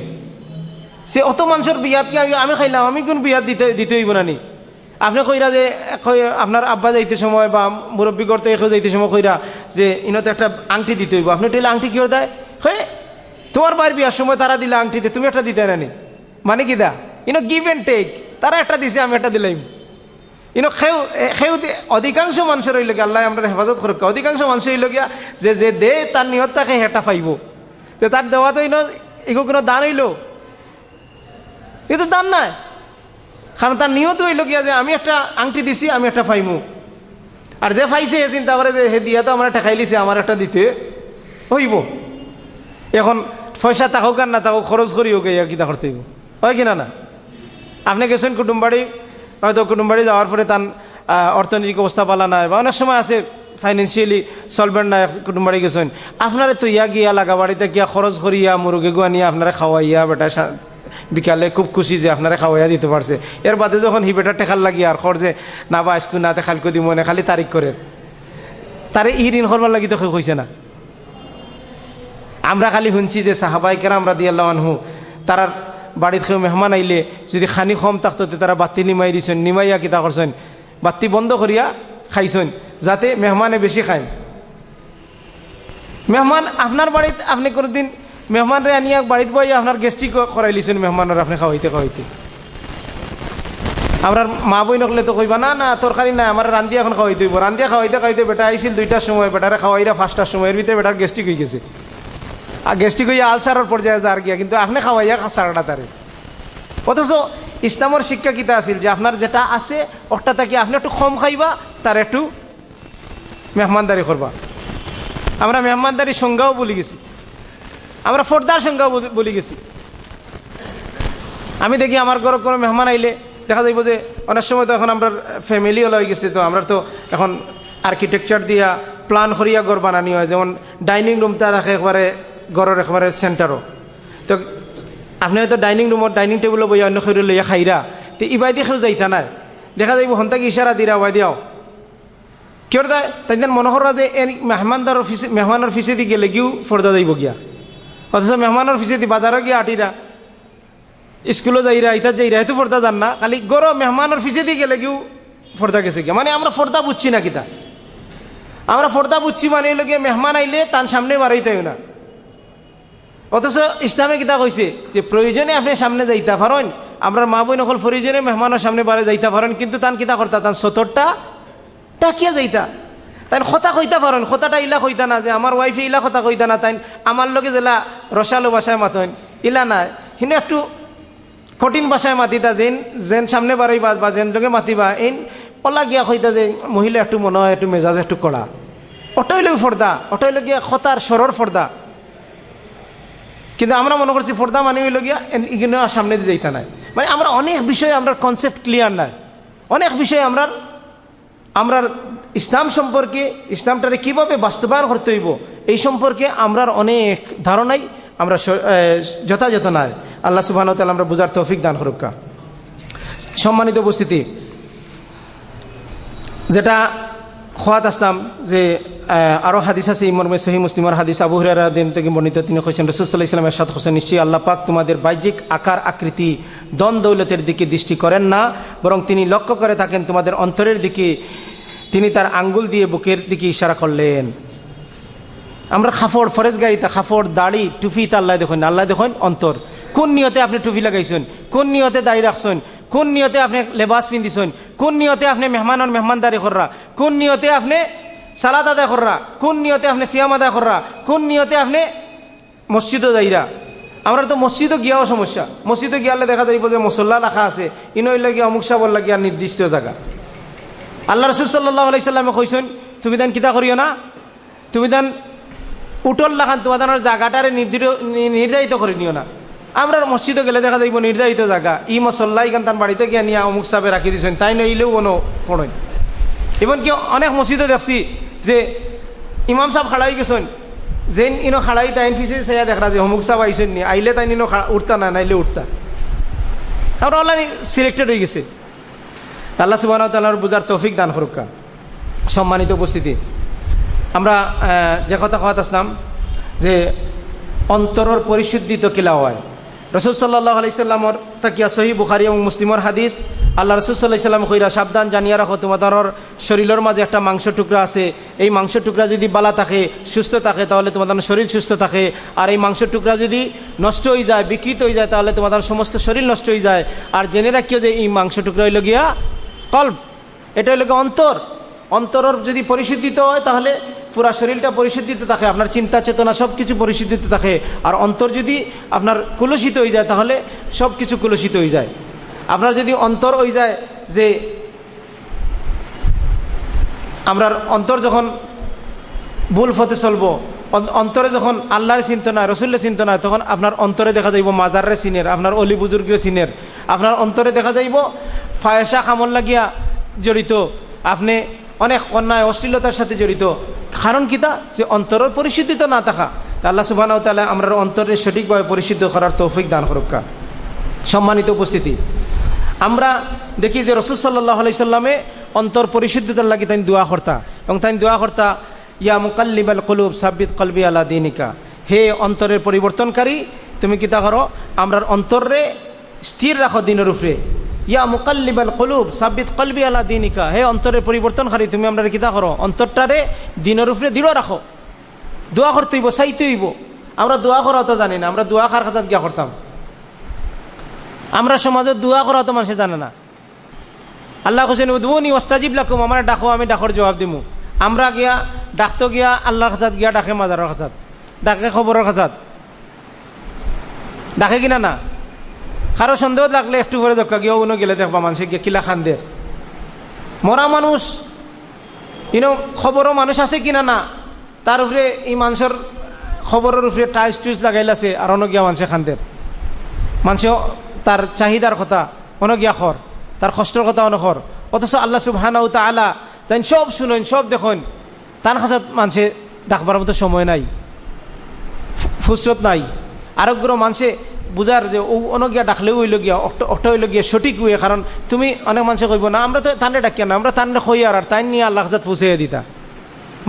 সে অত মানুষের বিয়াত আমি খাইলাম, আমি কোন বিয়াত দিতে দিতে হইব না নি? আপনি কইরা যে আপনার আব্বা যাইতে সময় বা মুরব্বী করতে যাইতে সময় কইরা যে, ইনতে একটা আংটি দিতে হইব। আপনি টেলে আংটি কিও দেয়? হয়ে তোমার বাড়ির বিয়ার সময় তারা দিলে আংটি দে, তুমি একটা দিতে নানি মানে কি দা? ইনো গিভ এন্ড টেক তারা একটা দিছে, আমি একটা দিলাম। ইনো খেউ খেউ অধিকাংশ মানুষের হইল গিয়া, আল্লাহ আমরা হেফাজত করুক। অধিকাংশ মানুষ হইল গিয়া যে যে দে, তার নিহত তাকে হেটা পাইব। তে তার দেওয়া তো ইনো এগো কোনো দান হইল? কিন্তু দান নাই। কারণ তার নিয়ত হইল গিয়া যে আমি একটা আংটি দিছি, আমি একটা ফাইমু। আর যে ফাইছে হে চিন্তা করে যে হে দিয়া তো আমার ঠেকাই লিছে আমার একটা দিতে হইব। এখন পয়সা থাকুক আর না থাকুক, খরচ করি হোক ইয়া কিতা করতে হয় কিনা না আপনি গেছেন কুটুমবাড়ি, হয়তো কুটুমবাড়ি যাওয়ার পরে তার অর্থনৈতিক অবস্থা পালা নাই, বা অনেক সময় আছে ফাইন্যান্সিয়ালি সলভেন্ট নাই, কুটুমবাড়ি গেছেন। আপনারে তো ইয়া গিয়া লাগা বাড়িতে গিয়া খরচ করিয়া, মুরগি গুয়া নিয়ে আপনারা খাওয়াইয়া, বেটা বিকালে খুব খুশি যে আপনারা খাওয়াইয়া দিতে পারছে। এর বাদে যখন হি বেটা টেকাল লাগি আর খরচে না বা, আজকু না খালকো দিব মনে খালি তারিখ করে। তারে ই ঋণ করবার লাগি তো কইছে না। আমরা খালি শুনছি যে সাহাবাই কেরা আমরা দিয়ে আনহু, তারা বাড়িত কেউ মেহমান আইলে, যদি খানি কম থাকতো তারা বাতি নিমাই দিছেন, নিমাইয়া কিতা করছেন, বাতি বন্ধ করিয়া খাইছেন, যাতে মেহমানে বেশি খায়। মেহমান, আপনার বাড়িত আপনি কোনোদিন মেহমানরে আনিয়া বাড়িত বই, আপনার গেস্টিক করাই লিছেন মেহমানের, আপনি খাওয়াইতে খাওয়াইতে। আমার মা বই নকলে তো কইবা, না না, তরকারি না আমার রান্দিয়া এখন খাওয়াইতে হইব। রান্দিয়া খাওয়াইতে খাওয়াইতে বেটা আইছিল দুইটার সময়, বেটারে খাওয়াইরা পাঁচটার সময়। এর ভিতরে বেটার গেস্টিক হয়ে গেছে? আর গেস্টিক হইয়া আলসারের পর্যায়ে যার গিয়া, কিন্তু আপনি খাওয়াইয়া সারাটা তারে। অথচ ইসলামের শিক্ষা কিতা আছিল যে আপনার যেটা আছে ওটা তাকে আপনি একটু কম খাইবা, তার একটু মেহমানদারি করবা। আমরা মেহমানদারি সংজ্ঞাও বলি গেছি। আমরা ফর্দার সংজ্ঞাও বলি গেছি। আমি দেখি আমার ঘর কোনো মেহমান আইলে দেখা যাইব যে অনেক সময় তো এখন আমরা ফ্যামিলি হয়ে গেছে, তো আমরা তো এখন আর্কিটেকচার দিয়া প্ল্যান করিয়া ঘর বানানি হয়, যেমন ডাইনিং রুমটা রাখে একবারে ঘরের একবারে সেন্টারও তো আপনি হয়তো ডাইনিং রুমত ডাইনিং টেবিলও বই অন্য খৈর লইয়া খাইরা, তো ইবাই কেউ যাইতা নাই। দেখা যাইব হন্তাকে ইশারা দিরা ওয়াই দিয়াও। কিয় তাই তাই মনে করা যে মেহমানদার অফিসে মেহমানের ফিসেদি গেলে গিয়েও ফর্দা যাইব গিয়া। অথচ মেহমানের ফিসেদি বাজারও গিয়া আটিরা স্কুলে যাইরা ইতার যাইরা হয়তো ফর্দা যান না? খালি গরো মেহমানের ফিসেদি গেলে গিয়েও ফর্দা গেছে গিয়া মানে আমরা ফর্দা বুঝছি না কিতা? আমরা ফর্দা বুঝছি মানে লগে মেহমান আইলে তার সামনে বাড়াইতে না। অথচ ইসলামে কিতা কইছে যে প্রয়োজনে আপনি সামনে যাইতে পারেন আমরা মা বই নকল প্রয়োজনে মেহমানের সামনে বাড়ে যাইতে পারেন কিন্তু তান কিতা করতা তান সতরটা টাকিয়া যাইতা। তাই কথা কইতা পারেন কথাটা ইলা কইতা না যে আমার ওয়াইফে ইলা কথা কইতা না তাই আমার লগে জেলা রসালো বাসায় মাতেন ইলা নাই সিনে একটু কঠিন বাসায় মাতিতা যেন যেন সামনে বাড়াইবা বা যেন লগে মাতিবা এই ওলা গিয়া কইতা যে মহিলা একটু মনে হয় একটু মেজাজ, একটু কড়া। অটই লগে ফর্দা অটই লগিয়া খতার সরর ফর্দা কিন্তু আমরা মনে করছি ফর্দা মানে হইল এগুলো সামনে দিয়ে যাইতা নাই। মানে আমরা অনেক বিষয়ে আমরা কনসেপ্ট ক্লিয়ার নাই। অনেক বিষয়ে আমরা আমরা ইসলাম সম্পর্কে, ইসলামটারে কীভাবে বাস্তবায়ন করতে হইব, এই সম্পর্কে আমরার অনেক ধারণাই আমরা যথাযথ নাই। আল্লাহ সুবাহ আমরা বুঝার তৌফিক দান হরক্কা সম্মানিত উপস্থিতি, যেটা খোয়াত আসলাম যে আরও হাদিস আছে ইমর্মে সহি মুসলিমর হাদিস, আবু দিন থেকে বর্ণিত, তিনি কৈছেন রসুল্লাহ ইসলামের সাথে হোসেন। নিশ্চয়ই আল্লাহ পাক তোমাদের বাহ্যিক আকার, আকৃতি দন দৌলতের দিকে দৃষ্টি করেন না, বরং তিনি লক্ষ্য করে থাকেন তোমাদের অন্তরের দিকে তিনি তার আঙ্গুল দিয়ে বুকের দিকে ইশারা করলেন। আমরা খাফড় ফরেজ গাড়িতে খাফড় দাড়ি টুফি তা আল্লাহ দেখুন আল্লাহ দেখুন, অন্তর। কোন নিয়তে আপনি টুফি লাগাইছেন? কোন নিয়তে দাড়ি রাখছেন? কোন নিয়তে আপনি লেবাস পিন্ধিছেন? কোন নিয়তে আপনি মেহমানর মেহমানদারি কররা? কোন নিয়তে আপনি সালাদ আদায় কররা? কোন নিয়তে আপনি সিয়াম আদায় কররা? কোন নিয়তে আপনি মসজিদও যাইরা? আমরা তো মসজিদও গিয়াও সমস্যা। মসজিদে গিয়ালে দেখা যাইব যে মসল্লা রাখা আছে। ইনইলে গিয়া অমুক সাবর লাগিয়া নির্দিষ্ট জায়গা। আল্লাহ রসুল সাল্লাহ আলাইসাল্লামে কইছেন, তুমি দেন কিতা করিও না? তুমি দেন উটল লাখান তোমাদের জায়গাটারে নির্ধারিত করে নিও না। আমরা মসজিদে গেলে দেখা যাইব নির্ধারিত জায়গা। ই মসল্লা ইখান তার বাড়িতে গিয়া নিয়ে অমুক সাবে রাখি দিয়েছেন তাই নইলেও কোনো ফোন এমনকি অনেক মসজিদে দেখছি যে ইমাম সাহেব খাড়াই গেছেন। যেন ইনো খাড়াই তাইন ফিসে সেয়া দেখা যে অমুক সাহেব আইসেন নি, আইলে তাই ইনো উঠতা না, নাইলে উঠতা। আমরা অনলাইন সিলেক্টেড হয়ে গেছে। আল্লাহ সুবাহ তাল্লাহর বুঝার তৌফিক দান হরুকা সম্মানিত উপস্থিতি, আমরা যে কথা কথা আসলাম যে অন্তরের পরিশুদ্ধি তো কিলা হয়। রসুল সাল্লাহ আলাইসাল্লামর তাকিয়া সহি বুখারি এবং মুসলিমর হাদিস, আল্লাহ রসুল সাল্লাহ সাল্লাম কইরা সাবধান জানিয়া রাখো, তোমাদের শরীরের মাঝে একটা মাংস টুকরা আছে, এই মাংস টুকরা যদি বালা থাকে, সুস্থ থাকে, তাহলে তোমাদের শরীর সুস্থ থাকে। আর এই মাংস টুকরা যদি নষ্ট হয়ে যায়, বিকৃত হয়ে যায়, তাহলে তোমাদের সমস্ত শরীর নষ্ট হয়ে যায়। আর জেনে রাখিও যে এই মাংস টুকরা হইল গিয়া কল্প এটা গিয়া অন্তর? অন্তরের যদি পরিশুদ্ধিত হয়, তাহলে পুরা শরীরটা পরিশুদ্ধিত থাকে, আপনার চিন্তা, চেতনা সব কিছু পরিশুদ্ধিত থাকে। আর অন্তর যদি আপনার কুলসিত হয়ে যায়, তাহলে সব কিছু কুলসিত হয়ে যায়। আপনার যদি অন্তর হয়ে যায় যে আমরার অন্তর যখন ভুল ফতে চলবো অন্তরে যখন আল্লাহর চিন্তা নয় রসুল্লের চিন্তা নয় তখন আপনার অন্তরে দেখা যাইব মাজারে সিনের আপনার অলি বুজুর্গের সিনের আপনার অন্তরে দেখা যাইব ফায়সা খামল লাগিয়া জড়িত। আপনি অনেক অন্যায়, অশ্লীলতার সাথে জড়িত। কারণ কিতা যে অন্তরের পরিশুদ্ধিত না থাকা। তা আল্লাহ সুবাহ তালা আমরা অন্তরে সঠিকভাবে পরিশুদ্ধ করার তৌফিক দান করুকা সম্মানিত উপস্থিতি। আমরা দেখি যে রসুল সাল্লাহ আলাইসাল্লামে অন্তর পরিশুদ্ধিতার লাগি তাই দোয়া কর্তা। এবং তাই দোয়া কর্তা ইয়া মুকাল্লিবাল কলুব, সাব্বিত কলবি আলা দিনিকা। হে অন্তরের পরিবর্তনকারী, তুমি কিতা করো? আমরার অন্তরে স্থির রাখো দিনের উপরে। ইয়া মুকাল্লিবাল কলুব, সাব্বিত কলবি আলা দিনিকা। হে অন্তরের পরিবর্তনকারী, তুমি আমরা কিতা করো? অন্তরটারে দিনের উপরে দৃঢ় রাখো। দোয়া করতে হইব, চাইতে হইব। আমরা দোয়া করা তো জানি না, আমরা দোয়া খার খাতাত গিয়া করতাম। আমরা সমাজত দোয়া করা তো মানুষে জানে না। আল্লাহ হোসেন উদ্বনি ওস্তাজিব লাকুম, আমার ডাকো, আমি ডাকর জবাব দিমু। আমরা গিয়া, ডাকতো গিয়া, আল্লাহর খাসাত গিয়া ডাকে, মাজারের খাসাত ডাকে খবরের খাসাত ডাকে কিনা না? কারও সন্দেহ লাগলে একটু করে দেখা গিয়ে অন্য গেলে দেখবা মানুষে গিয়ে কিলা খান দে। মরা মানুষ ইনো খবরও মানুষ আছে কিনা না? তার উপরে এই মানুষের খবরের উপরে টাইস টুইস লাগাইলাছে আর অন্য গিয়া মানুষে খান্দের মানুষে তার চাহিদার কথা অনগিয়া খর। তার কষ্টর কথা অনখর অথচ আল্লাহ সুবহানাহু তাআলা তাই সব শুনেন, সব দেখুন। তার খাসাত মানুষে ডাকবার মতো সময় নাই ফুসরত নাই। আরোগ্য মানুষে বুঝার যে ও অনগিয়া ডাকলেও হইল গিয়া অষ্ট হইল গিয়া সঠিক হয়ে, কারণ তুমি অনেক মানুষে কইব, না, আমরা তো তান্ডে ডাকিয়া না, আমরা তান্ডে খই আর তাই নিয়ে আল্লাহ হাজাত ফুসে দিতা।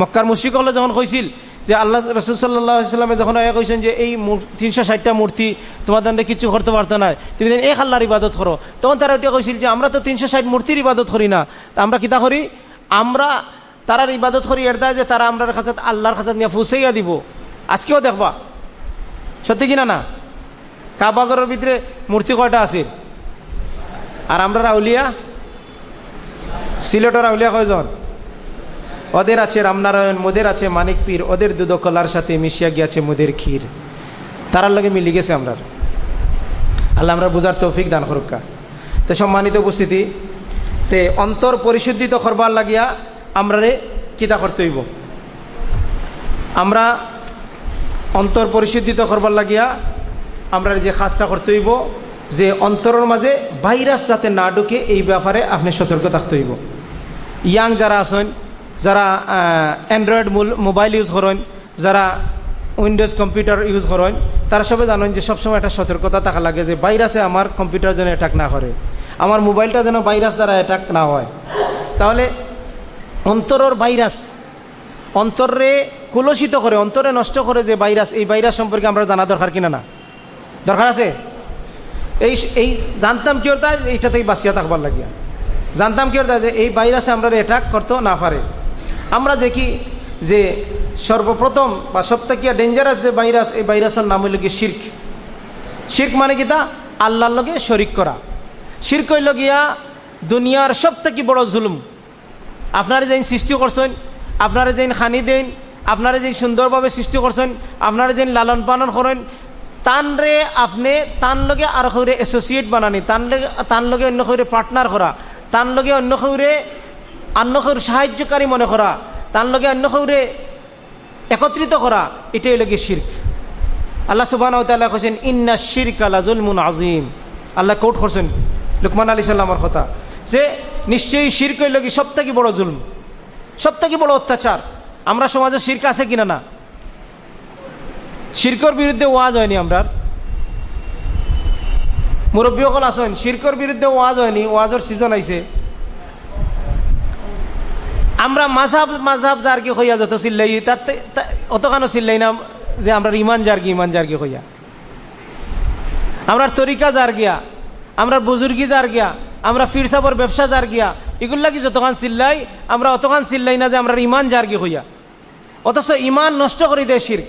মক্কার মুশিকলে যখন কইছিল যে আল্লাহ, রসুল সাল্লাহ ইসলামে যখন আয়া কইছেন যে এই তিনশো ষাটটা মূর্তি তোমাদের কিছু করতে পারতো না, তুমি এক আল্লাহর ইবাদত করো, তখন তারা ওইটা কইছিল যে আমরা তো তিনশো ষাট মূর্তির ইবাদত করি না আমরা কিতা করি? আমরা তারার ইবাদত করি, এর যে তারা আমরার কাছে, আল্লাহর কাছে নিয়ে ফুসাইয়া দিব। আজকেও দেখবা। সত্যি কিনা না? কাবাগরের ভিতরে মূর্তি কয়টা আছে? আর আমরা রাউলিয়া সিলেটের রাউলিয়া কয়জন? ওদের আছে রামনারায়ণ, মোদের আছে মানিক পীর, ওদের দুধ কলার সাথে মিশিয়া গিয়াছে মোদের ক্ষীর। তারার লগে মিলি গেছে আমরা আল্লাহ আমরা বুঝার তৌফিক দান করুকা তো সম্মানিত উপস্থিতি সে অন্তর পরিশুদ্ধিত করবার লাগিয়া আমরারে কিতা করতে হইব? আমরা অন্তর পরিশুদ্ধিত করবার লাগিয়া আমরা যে কাজটা করতে হইব, যে অন্তরের মাঝে ভাইরাস যাতে না ঢুকে, এই ব্যাপারে আপনি সতর্ক থাকতে হইব। ইয়াং যারা আছেন, যারা অ্যান্ড্রয়েড মোবাইল ইউজ করেন, যারা উইন্ডোজ কম্পিউটার ইউজ করেন, তারা সবাই জানেন যে সবসময় একটা সতর্কতা থাকা লাগে যে ভাইরাসে আমার কম্পিউটার যেন অ্যাটাক না করে। আমার মোবাইলটা যেন ভাইরাস দ্বারা অ্যাটাক না হয়। তাহলে অন্তরের ভাইরাস অন্তরে কুলসিত করে, অন্তরে নষ্ট করে যে ভাইরাস, এই ভাইরাস সম্পর্কে আমরা জানা দরকার কিনা না? দরকার আছে? এই এই জানতাম কি ওটা এইটা থেকে বাঁচিয়া থাকবার লাগিয়া। জানতাম কি ওটা যে এই ভাইরাসে আমরা অ্যাটাক করতে না পারে। আমরা দেখি যে সর্বপ্রথম বা সবথেকে ডেঞ্জারাস যে ভাইরাস, এই ভাইরাসের নাম হইল গিয়ে শির্ক। শির্ক মানে কি তা? আল্লাহর লগে শরিক করা। শির্ক হইল গিয়া, দুনিয়ার সব থেকে বড় জুলুম। আপনারা যেন সৃষ্টি করছেন, আপনারা যেন খানি দেন আপনারা যেন সুন্দরভাবে সৃষ্টি করছেন, আপনারা যেন লালন পালন করেন তানরে আপনি তান লগে আর সৌরে এসোসিয়েট বানানি, তান লগে তান লগে অন্য সৌরে পার্টনার করা, তান লগে অন্য সৌরে অন্য সৌর সাহায্যকারী মনে করা তার লগে অন্য সৌরে একত্রিত করা, এটাই লগে শির্ক। আল্লাহ সুবাহ কৈছেন ইন্না শির্ক আল্লাহ জুলমুন আজিম আল্লাহ কোট করছেন লুকমান আলী সাল্লামর কথা, যে নিশ্চয়ই শির্ক হইল কি সব থেকে বড় জুলম সব থেকে বড় অত্যাচার। আমরা সমাজে শির্ক আছে কিনা না? শির্কর বিরুদ্ধে ওয়াজ হয়নি আমরা মুরব্বীসকল আসেন শির্কর বিরুদ্ধে ওয়াজ হয়নি, ওয়াজের সিজন আইছে। আমরা মাঝাব মাঝাব জার্গি হইয়া যত চিল্লাই তার অতখানো চিল্লাই না যে আমরা ইমান জার্গি ইমান জার্গি হইয়া আমরা তরিকা জার গিয়া আমরা বুজুর্গি জার গিয়া, আমরা ফিরসাবর ব্যবসা জার গিয়া, এগুলো কি যতখান চিল্লাই, আমরা অতখান চিল্লাই না যে আমরা ইমান জার্গি হইয়া। অথচ ইমান নষ্ট করে দেয় শির্ক।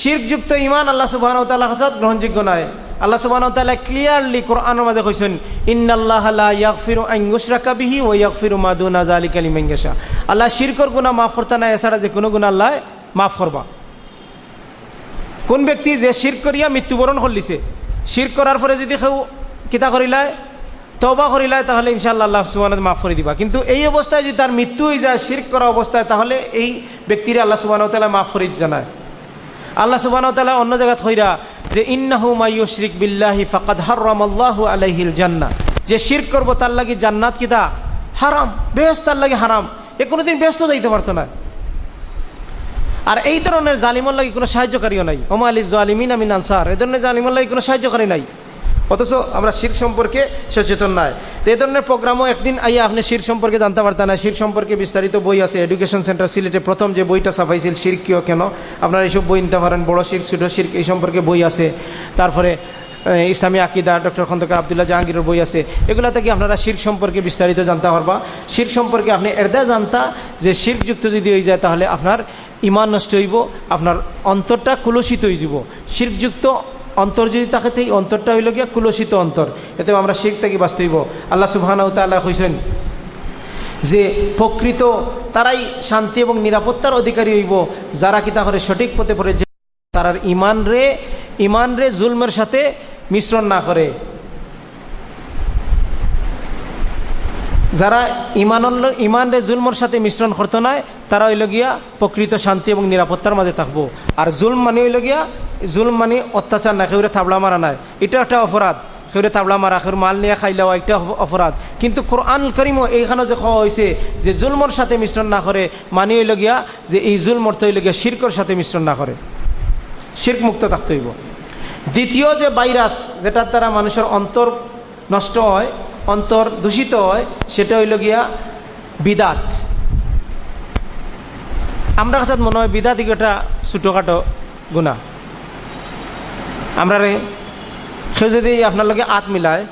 শির্কযুক্ত ইমান আল্লাহ সুবাহ হাসাদ গ্রহণযোগ্য নয়। আল্লাহ সুবাহ ক্লিয়ারলি কোরআনের মাঝে কইছেন, ইন্নাল্লাহ লা ইয়াগফিরু আন ইউশরাকা বিহি ওয়া ইয়াগফিরু মা দুনা যালিকা লিমান ইয়াশা। আল্লাহ শিরকর গুনাহ মাফ করতে না এছাড়া যে কোনো গুনাহ আল্লাহ মাফ করবা। কোন ব্যক্তি যে শির করিয়া মৃত্যুবরণ করলিছে শির করার পরে যদি কেউ কিতা করিলায় তবা করিলায় তাহলে ইনশাল্লাহ আল্লাহ সুবাহ মাফ করে দিবা। কিন্তু এই অবস্থায় যদি তার মৃত্যু হয়ে যায় শির করা অবস্থায়, তাহলে এই ব্যক্তিরা আল্লাহ সুবাহ তালা মাফ করে দিতে নাই আল্লাহ সুবাহ তালা অন্য জায়গাত হইরা যে, ইন্নাহু মাইয়ুশরিক বিল্লাহি ফাকাদ হারামাল্লাহু আলাইহিল জান্নাহ। যে শিরক করব, তার লাগি জান্নাত কিতা? হারাম। বেহেস তার লাগে হারাম। এ কোনোদিন ব্যস্ত যাইতে পারতো না। আর এই ধরনের জালিমর লাগি কোনো সাহায্যকারীও নাই। ওমা আলী জালিমিন আমিন আনসার। এই ধরনের জালিমর লাগি কোনো সাহায্যকারী নাই। অথচ আমরা শির সম্পর্কে সচেতন নাই। তো এই ধরনের প্রোগ্রামও একদিন আইয়া আপনি শির সম্পর্কে জানতে পারতেন না। শির সম্পর্কে বিস্তারিত বই আছে এডুকেশন সেন্টার সিলেটে প্রথম যে বইটা ছাপাইছিল, শির কিয় কেন? আপনারা এইসব বই নিতে পারেন, বড় শির, ছোট শির, এই সম্পর্কে বই আছে। তারপরে ইসলামী আকিদা, ডক্টর খন্দকার আবদুল্লাহ জাহাঙ্গীরের বই আছে। এগুলো থেকে আপনারা শির সম্পর্কে বিস্তারিত জানতে পারবা? শির সম্পর্কে আপনি এরদা জানতা যে শিরযুক্ত যদি হয়ে যায় তাহলে আপনার ইমান নষ্ট হইব, আপনার অন্তরটা কুলসিত হয়ে যাব শিরযুক্ত অন্তর যদি থাকে এই অন্তরটা হইল গিয়া কুলসিত অন্তর। এতে আমরা শিখ থাকি বাস্তব আল্লাহ সুবাহানাউ তাল্লাহ হইছেন যে, প্রকৃত তারাই শান্তি এবং নিরাপত্তার অধিকারী হইব, যারা কি তাহলে সঠিক পথে পড়ে তারার ইমান রে ইমান রে জুলমের সাথে মিশ্রণ না করে। যারা ইমান ইমান রে জুলমর সাথে মিশ্রণ করতো নয় তারা হইল গিয়া প্রকৃত শান্তি এবং নিরাপত্তার মাঝে থাকব। আর জুলম মানে হইল গিয়া জুলম মানে অত্যাচার না কেউ থাবলা মারা নাই। এটা একটা অপরাধ। কেউরে তাবলা মারা কেউ মাল নিয়ে খাইলেও একটা অপরাধ। কিন্তু কোরআন করিমও এইখানে যে খাওয়া হয়েছে যে জুলমর সাথে মিশ্রণ না করে মানি হইল গিয়া যে এই জুলমর তো হইল গিয়া শির্কর সাথে মিশ্রণ না করে শির্ক মুক্ত থাকতে হইব দ্বিতীয় যে ভাইরাস যেটার দ্বারা মানুষের অন্তর নষ্ট হয় অন্তর দূষিত হয়, সেটা হইল গিয়া বিদাত। আমরা কাছে মনে হয়, বিদাত একটা ছোটোখাটো গুণা। আমরা সে যদি আপনার লগে হাত মিলায়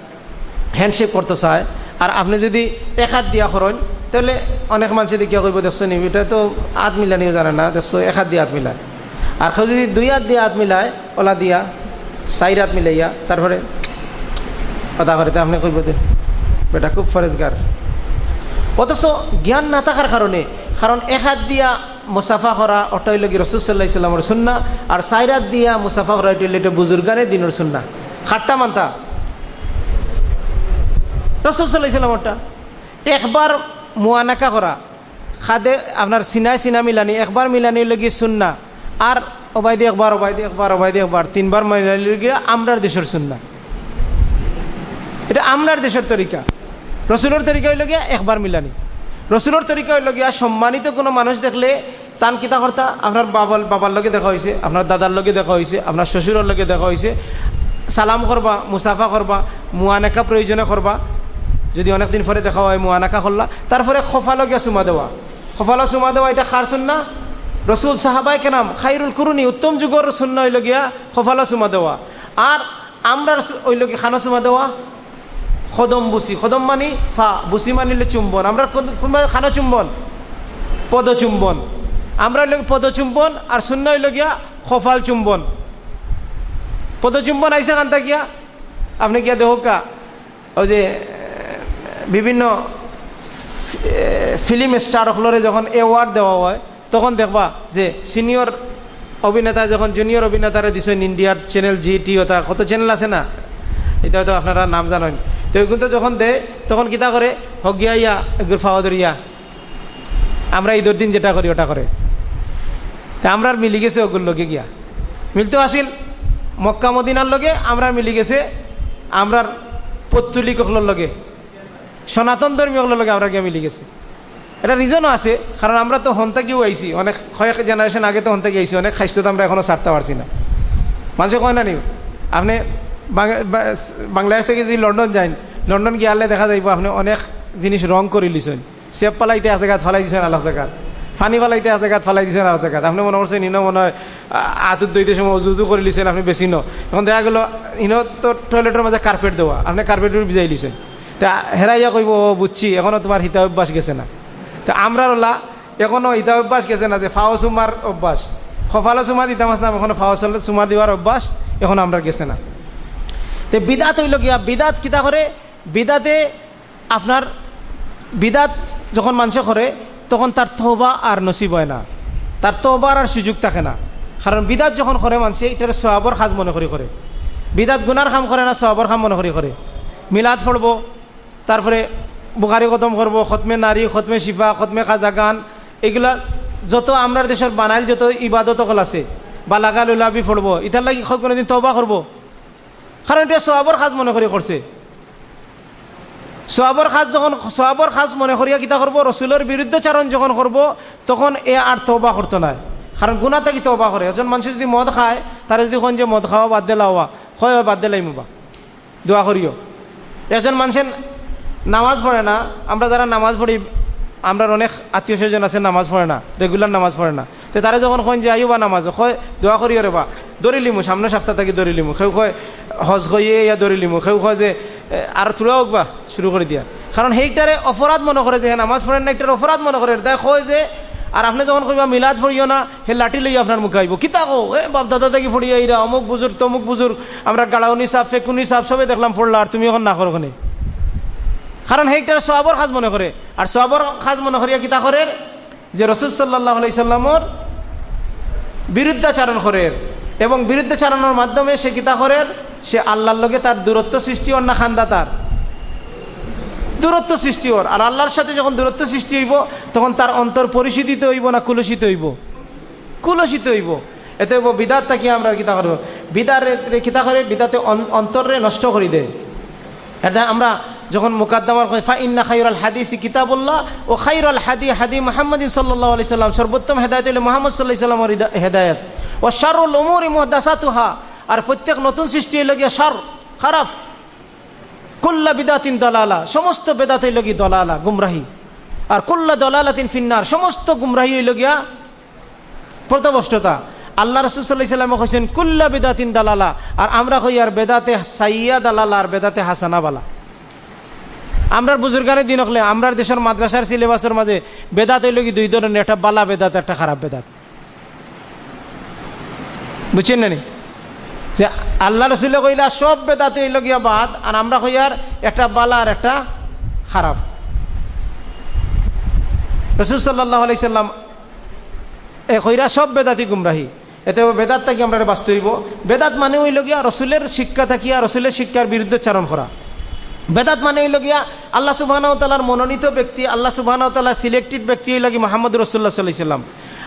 হ্যান্ডশেক করতে চায়, আর আপনি যদি এক হাত দিয়া করেন তাহলে অনেক মানুষে দেখিয়া করব দেখছ নি, এটা তো হাত মিলানিও জানে না, দেখছ, এক হাত দিয়ে হাত মিলায়। আর কেউ যদি দুই হাত দিয়ে হাত মিলায়, ওলা দিয়া, চাইর হাত মিলাইয়া, তারপরে কথা করে আপনি কইব দে, বেটা খুব ফরেজগার। অথচ জ্ঞান না থাকার কারণে, কারণ এক হাত দিয়া মুসাফা করা অটাই লগি রসুল্লাহ ইসলামের সুন্না আর সাইরাত দিয়া মুসাফা করা এটা বুজুর্গানে দিনের সুন্না খাট্টা মানতা? রসুল সাল্লাহিসাল্লামটা একবার মুয়ানাকা করা। খাদে আপনার সিনাই সিনা মিলানি, একবার মিলানি লগি সুন্না আর অবাইদি একবার অবাইদি একবার অবাইদি একবার, তিনবার মিলানি লগিয়ে আমরার দেশের সুন্না এটা আমরার দেশের তরিকা। রসুলের তরিকা হইল গিয়া একবার মিলানি। রসুলের তরিকা হইল গিয়া সম্মানিত কোনো মানুষ দেখলে তান কিতা কর্তা? আপনার বাবার বাবার লগে দেখা হয়েছে আপনার দাদার লগে দেখা হয়েছে আপনার শ্বশুরের লগে দেখা হয়েছে সালাম করবা, মুসাফা করবা মুয়ানাকা প্রয়োজনে করবা। যদি অনেকদিন পরে দেখা হয় মুয়ানাকা করলা। তারপরে খফালগিয়া চুমা দেওয়া। খফালা চুমা দেওয়া, এটা খার শুননা রসুল সাহাবাই কেনাম খাইরুল কুরুনি, উত্তম যুগর শূন্য হইলগিয়া খফালা চুমা দেওয়া। আর আমরা ওইলগি খানা চুমা দেওয়া। খদম বুসি, খদম মানি ফা, বুসি মানিলে চুম্বন। আমরা কোনবা খানা চুম্বন? পদচুম্বন আমরা পদচুম্বন আর শূন্য হইলগিয়া খফাল চুম্বন। পদচুম্বন আইসা কান্তা গিয়া আপনি গিয়া কা? ওই যে বিভিন্ন ফিল্ম স্টার হলরে যখন অ্যাওয়ার্ড দেওয়া হয়, তখন দেখবা যে সিনিয়র অভিনেতা যখন জুনিয়র অভিনেতারা দিছেন ইন্ডিয়ার চ্যানেল জি টি কত চ্যানেল আছে না? এটা হয়তো আপনারা নাম জানেন। কিন্তু যখন দেয় তখন কিতা করে? হগিয়া ইয়া এগুলো ফাওয়াদরিয়া আমরা ঈদের দিন যেটা করি, ওটা করে। তা আমরা মিলি গেছে ওগুলো লগে গিয়া। মিলতেও আসিল। মক্কা, মদিনার লগে আমরা মিলি গেছে। আমরার পত্তলিকগুলোর লগে সনাতন ধর্মীয়গুলোর লগে আমরা গিয়ে মিলি গেছে। এটা রিজনও আছে, কারণ আমরা তো হন্তাকিও আইছি। অনেক, কয়েক জেনারেশন আগে তো হন্তাকি আইছি। অনেক খাইস্ত তো আমরা এখনও ছাড়তে পারছি না। মানুষে কয় না নি আপনি বাংলাদেশ থেকে যদি লন্ডন যান লন্ডন গিয়ালে দেখা যাইব আপনি অনেক জিনিস রং করে লিছেন। সেপ পালাইতে আছে গাত ফালাই দিছেন আলাদা জায়গাত ফানি ফালাইতে আছে গাত ফালাই দিছেন আলাদা জায়গাত আপনি মনে করছেন ইনো মনে হয় আতুর দইতে সময় উজু করে লিছেন, আপনি বেশি ন এখন দেখা গেল, ইনো তো টয়লেটের মাঝে কার্পেট দেওয়া, আপনি কার্পেটের বিজাই লিছেন। তা হেরাইয়া কইব ও বুঝছি এখনও তোমার হিতা অভ্যাস গেছে না। তা আমরা ওলা এখনও হিতা অভ্যাস গেছে না যে ফাও সুমার অভ্যাস। সফালো চুমা দিতাম না, এখনও ফাও চুমা দেওয়ার অভ্যাস, এখন আমরা গেছে না। তো বিদাত হইল গিয়া, বিদাত কিতা করে? বিদাতে আপনার, বিদাত যখন মানুষ করে, তখন তার তহবা আর নসিব হয় না। তার তহবার আর সুযোগ থাকে না। কারণ বিদাত যখন করে মানুষ এটার সহাবর সাজ মনে করি করে। বিদাত গুনার কাম করে না সহাবর কাম মনে করি করে। মিলাদ পড়ব, তারপরে বুখারি খতম করব, খতমে নারী, খতমে শিফা, খতমে খাজা গান, এগুলা যত আমরা দেশের বানাইল, যত ইবাদত কল আছে বা লাগাল উলাবি পড়ব, ইতার লাগি কোনোদিন তবা করব। কারণ এটা সোয়াবর খাজ মনে করি করছে সোয়াবর খাজ যখন সোয়াবর খাজ মনে করিয়া কিতা করব রসুলের বিরুদ্ধচারণ যখন করব তখন এ আর তবা করতো না কারণ গুণা থাকি তবা করে এজন মানুষ যদি মদ খায় তারা যদি কোন যে মদ খাওয়া বাদ দিলা হওয়া হয় বাদ দিলাইম বা। দোয়া করিও একজন মানুষের নামাজ পড়ে না, আমরা যারা নামাজ পড়ি, আমরা অনেক আত্মীয় স্বজন আছে, নামাজ পড়ে না রেগুলার নামাজ পড়ে না। তো তারা যখন কন যে আইও বা নামাজ হয় দোয়া করিও রে বা। দৌড়ি লিমু, সামনে সপ্তাহ থাকি দৌড়ি লিমু। সেও কয়, হজ হইয়ে ইয়া দৌড়ি লিমু। সেও কয় যে আর তোরা হোক বা, শুরু করে দিয়া। কারণ সেইটারে অপরাধ মনে করে যে নামাজ পড়েন না। একটার অপরাধ মনে করে। তাই কয় যে, আর আপনি যখন কইবা মিলাদ ফড়িও না, হে, লাঠি লই আপনার মুখে আইব। কিতা কো এ, বাপ দাদা থেকে ফড়িয়ে আইরা, অমুক বুজুর তমুক বুজুর আমরা গাড়াউনি সাপ ফেকুনি সাপ সবে দেখলাম ফড়লা আর তুমি এখন না করো ওখানে কারণ সেইটার সোয়াবর খাজ মনে করে। আর সোয়াবর খাজ মনে করিয়া কিতা করে যে, রসুল সাল্লাহ আলাইসাল্লামর বিরুদ্ধাচারণ করে এবং বিরুদ্ধাচারণের মাধ্যমে সে কিতা করে সে আল্লাহর লগে তার দূরত্ব সৃষ্টি ওর না খান্দা তার। দূরত্ব সৃষ্টি ওর আর আল্লাহর সাথে যখন দূরত্ব সৃষ্টি হইব, তখন তার অন্তর পরিশোধিত হইব না কুলসিত হইব? কুলসিত হইব। এতে হইব বিদাত তাকে আমরা কিতা করব? বিদারে কিতা করে? বিদাতে অন্তরে নষ্ট করে দেয়। এটা আমরা যখন মুকাদ্দামার ফা ইন্না খাইরুল হাদিস কিতাবুল্লাহ, ও খাইরুল হাদি হাদি মোহাম্মদ সাল্লাহ আলি সাল্লাম, সর্বোত্তম হেদায়ত হইলে মোহাম্মদ সাল্লাহ সাল্লামর হেদায়ত। ও শারুল উমর মুহদাসাতুহা, আর প্রত্যেক নতুন সৃষ্টি হইল গিয়া সার খারাপ। কুল্লা বিদাতিন দলালা, সমস্ত বেদাত হইল গিয়ে দলালা, গুমরাহি। আর কুল্লা দলালাতিন ফিন্নার, সমস্ত গুমরাহি হইল গিয়া প্রতবষ্টতা। আল্লাহ রসুল্লাহ সাল্লামে কইছেন, কুল্লা বেদাতিন দালালা, আর আমরা কই আর বেদাতে সাইয়া দালালা, আর বেদাতে হাসানা বালা আমরা বুজুর্গানের দিন হলে আমরা দেশের মাদ্রাসার সিলেবাসের মাঝে বেদাত হইল কি দুই ধরনের, একটা বালা বেদাত, একটা খারাপ বেদাত। বুঝছেন না যে আল্লাহ রসুল্লাহ কইলা, সব বেদাত হইল গিয়া বাদ, আর আমরা কইয়ার একটা বালা আর একটা খারাপ। রসুল সাল্লাহ আলাইসাল্লাম এ কইরা সব বেদাতি গুমরাহি। এতে বেদাত থাকি আমরা বাস্তব বেদাত মানে হইল গিয়া রসুলের শিক্ষা থাকিয়া, রসুলের শিক্ষার বিরুদ্ধে চারণ করা। বেদাত মানে হইল গিয়া আল্লাহ সুবাহতালার মনোনীত ব্যক্তি, আল্লাহ সুবাহতাল্লাহ সিলেক্টেড ব্যক্তি হইল কি মোহাম্মদ রসুল্লাহ সাল্লাম।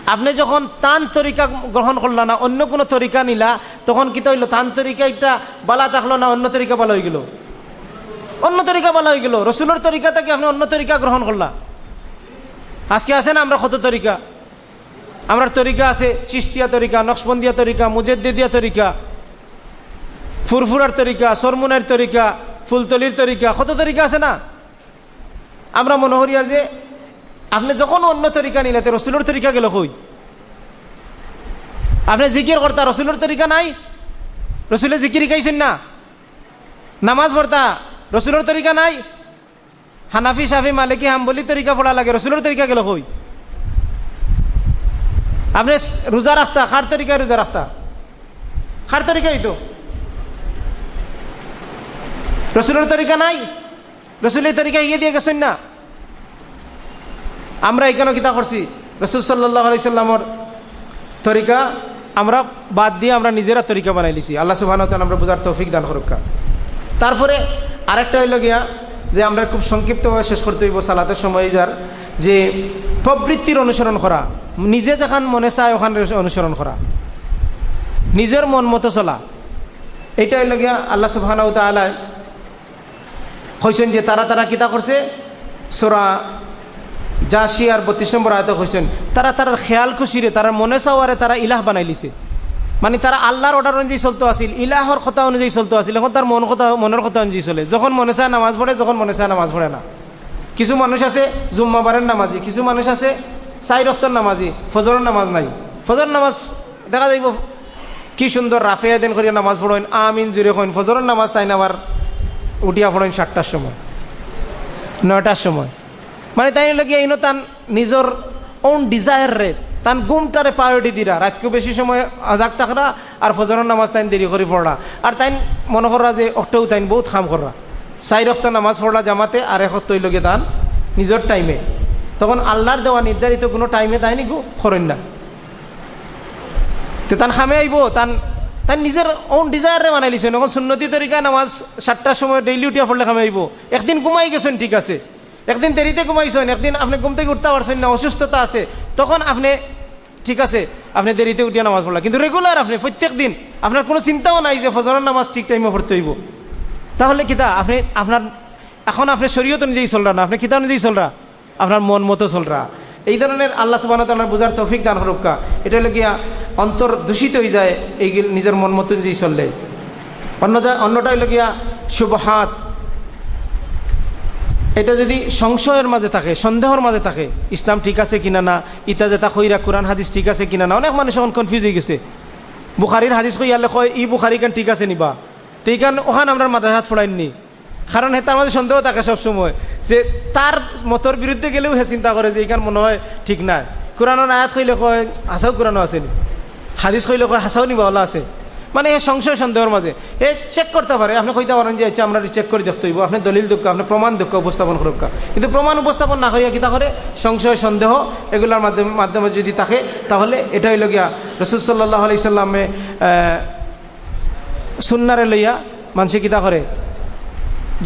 আপনি যখন তান তরিকা গ্রহণ করলা না, অন্য কোনো তরিকা নিলা, তখন কি হইল? তান তরিকা একটা বালা থাকল না, অন্য তরিকা বালা হয়ে গেল? অন্য তরিকা বালা হয়ে গেল। রসুলের তরিকা থেকে আপনি অন্য তরিকা গ্রহণ করলা। আজকে আছে না আমরা কত তরিকা? আমরা তরিকা আছে চিস্তিয়া তরিকা, নকশবন্দিয়া তরিকা মুজেদ্দিয়া তরিকা, ফুরফুরার তরিকা, সরমুনের তরিকা ফুলতলির তরিকা, কত তরিকা আছে না? আমরা মনে করি আর যে, আপনি যখন অন্য তরিকা নিলে রসুলের তরিকা গেল কই? আপনি জিকির কর্তা, রসুলের তরিকা নাই? রসুলের জিকির গাইছেন না? নামাজ পড়তা, রসুলের তরিকা নাই? হানাফি সাফি মালিকি, হাম্বলি তরিকা পড়া লাগে, রসুলের তরিকা গেল কই? আপনি রোজা রাখতা খার তরিকায় রোজা রাখতা? খার তরিকাই তো? রসুলের তরিকা নাই? রসুলের তরিকা ইয়ে দিয়ে গেছেন না? আমরা এখানে কিতা করছি রসুল সাল্লাহ আলাইসাল্লামর তরিকা আমরা বাদ দিয়ে আমরা নিজেরা তরিকা বানাই লিছি আল্লাহ সুবাহ আমরা বোঝার তৌফিক দান করুকা। তারপরে আরেকটা হইল গিয়া যে আমরা খুব সংক্ষিপ্তভাবে শেষ করতে হইব সালাতের সময় যার যে প্রবৃত্তির অনুসরণ করা। নিজে যেখান মনে চায় ওখান অনুসরণ করা। নিজের মন মতো চলা। এইটা হইল গিয়া আল্লাহ সুবাহ তালায় হয়েছেন যে তারা তারা কিতা করছে? সোরা জাসি আর বত্রিশ নম্বর আয়ত হয়েছেন তারা তার খেয়াল খুশিরে তারা মনে চাওয়ারে তারা ইলাহ বানাই লিছে। মানে তারা আল্লাহর অর্ডার অনুযায়ী চলতে আসিল ইলাহর কথা অনুযায়ী চলতে আসিল এখন তার মন কথা মনের কথা অনুযায়ী চলে। যখন মনে চায় নামাজ পড়ে যখন মনে চায় নামাজ পড়ে না। কিছু মানুষ আছে, জুম্মাবারের নামাজি, কিছু মানুষ আছে সাই রক্তর নামাজি ফজরের নামাজ নাই। ফজর নামাজ দেখা যাইব, কি সুন্দর রাফে দেন করিয়া নামাজ পড়েন আমিন জুড়ে কইন ফজরের নামাজ তাই না আবার উঠিয়া পড়েন সাতটার সময়, নয়টার সময়। মানে তাই লাগে ইনো তান নিজের ওন ডিজায়ার রে তান গুমটারে প্রায়োরিটি দিরা। রাতকে বেশি সময় আজাক থাকরা আর ফজরের নামাজ তাইন দেরি করে পড়া আর তাইন মনে করা যে অক্টেও তাইন বহুত খাম করা চাই রক্ত নামাজ পড়লা জামাতে আর এক তৈল লগে তান নিজের টাইমে তখন আল্লাহর দেওয়া নির্ধারিত কোনো টাইমে তাইনি গো করেন না। তে তান খামে আইব, তান তাই নিজের ওন ডিজায়ারে বানাই লিছেন এখন সুন্নতি তরিকা নামাজ সাতটার সময় ডেইলি উঠিয়া পড়লে খামে আইব একদিন ঘুমাই গেছেন ঠিক আছে। একদিন দেরিতে ঘুমাইছেন, একদিন আপনি ঘুম থেকে উঠতে পারছেন না, অসুস্থতা আছে, তখন আপনি, ঠিক আছে, আপনি দেরিতে উঠিয়া নামাজ পড়লা কিন্তু রেগুলার আপনি প্রত্যেক দিন আপনার কোনো চিন্তাও নাই যে ফজরের নামাজ ঠিক টাইমে পড়তে হইব তাহলে কিতা, আপনি আপনার এখন আপনি শরীয়ত অনুযায়ী চলরা না আপনি কিতা অনুযায়ী চলরা আপনার মন মতো চলরা এই ধরনের আল্লাহ সুবাহ বোঝার তৌফিক দান হরক্কা এটা হলো গিয়া অন্তর দূষিত হয়ে যায় এই নিজের মন মতো অনুযায়ী চললে। অন্য অন্যটা হইল গিয়া শুভহাত এটা যদি সংশয়ের মাঝে থাকে, সন্দেহর মাঝে থাকে, ইসলাম ঠিক আছে কিনা না, ইতা যেটা কইরা কোরআন, হাদিস ঠিক আছে কিনা না, অনেক মানুষ এখন কনফিউজ হয়ে গেছে। বুখারির হাদিস কই কয়, ই বুখারি কেন ঠিক আছে নিবা? তো এইখান ওখান আমরা মাদ্রাসাত ফোড়াইনি কারণ তার মাঝে সন্দেহ থাকে সবসময়। যে তার মতর বিরুদ্ধে গেলেও হে চিন্তা করে যে এইখান মনে হয় ঠিক নাই। কোরআনের আয়াত কইলে কয় হাসাও কোরআনও আছে হাদিস কইলে কয় হাসাও নিবাওয়ালা আছে? মানে এই সংশয় সন্দেহের মাঝে এ চেক করতে পারে আপনি কইতে পারেন যে আচ্ছা আমরা চেক করে দেখতে হইব আপনি দলিল দক্ষ আপনি প্রমাণ দক্ষ উপস্থাপন করুক কিন্তু প্রমাণ উপস্থাপন না করিয়া কিতা করে সংশয়, সন্দেহ এগুলোর মাধ্যমে মাধ্যমে যদি থাকে, তাহলে এটা হইল গিয়া রসুল সাল্লাহ আলি সাল্লামে সুন্নারে লইয়া মানুষে কিতা করে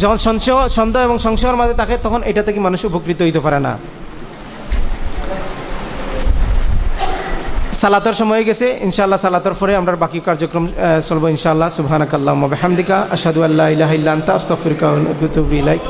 যখন সংশয় সন্দেহ এবং সংশয়ের মাঝে থাকে, তখন এটা থেকে মানুষ উপকৃত হইতে পারে না। সালাতর সময় গেছে। ইনশাআল্লাহ সালাতর পরে আমরা বাকি কার্যক্রম চলবো ইনশাআল্লাহ। সুবহানাকাল্লাহুম্মা বিহামদিকা। আশহাদু আল্লা ইলাহা ইল্লা আস্তাগফিরুকা ওয়া আতুবু ইলাইক।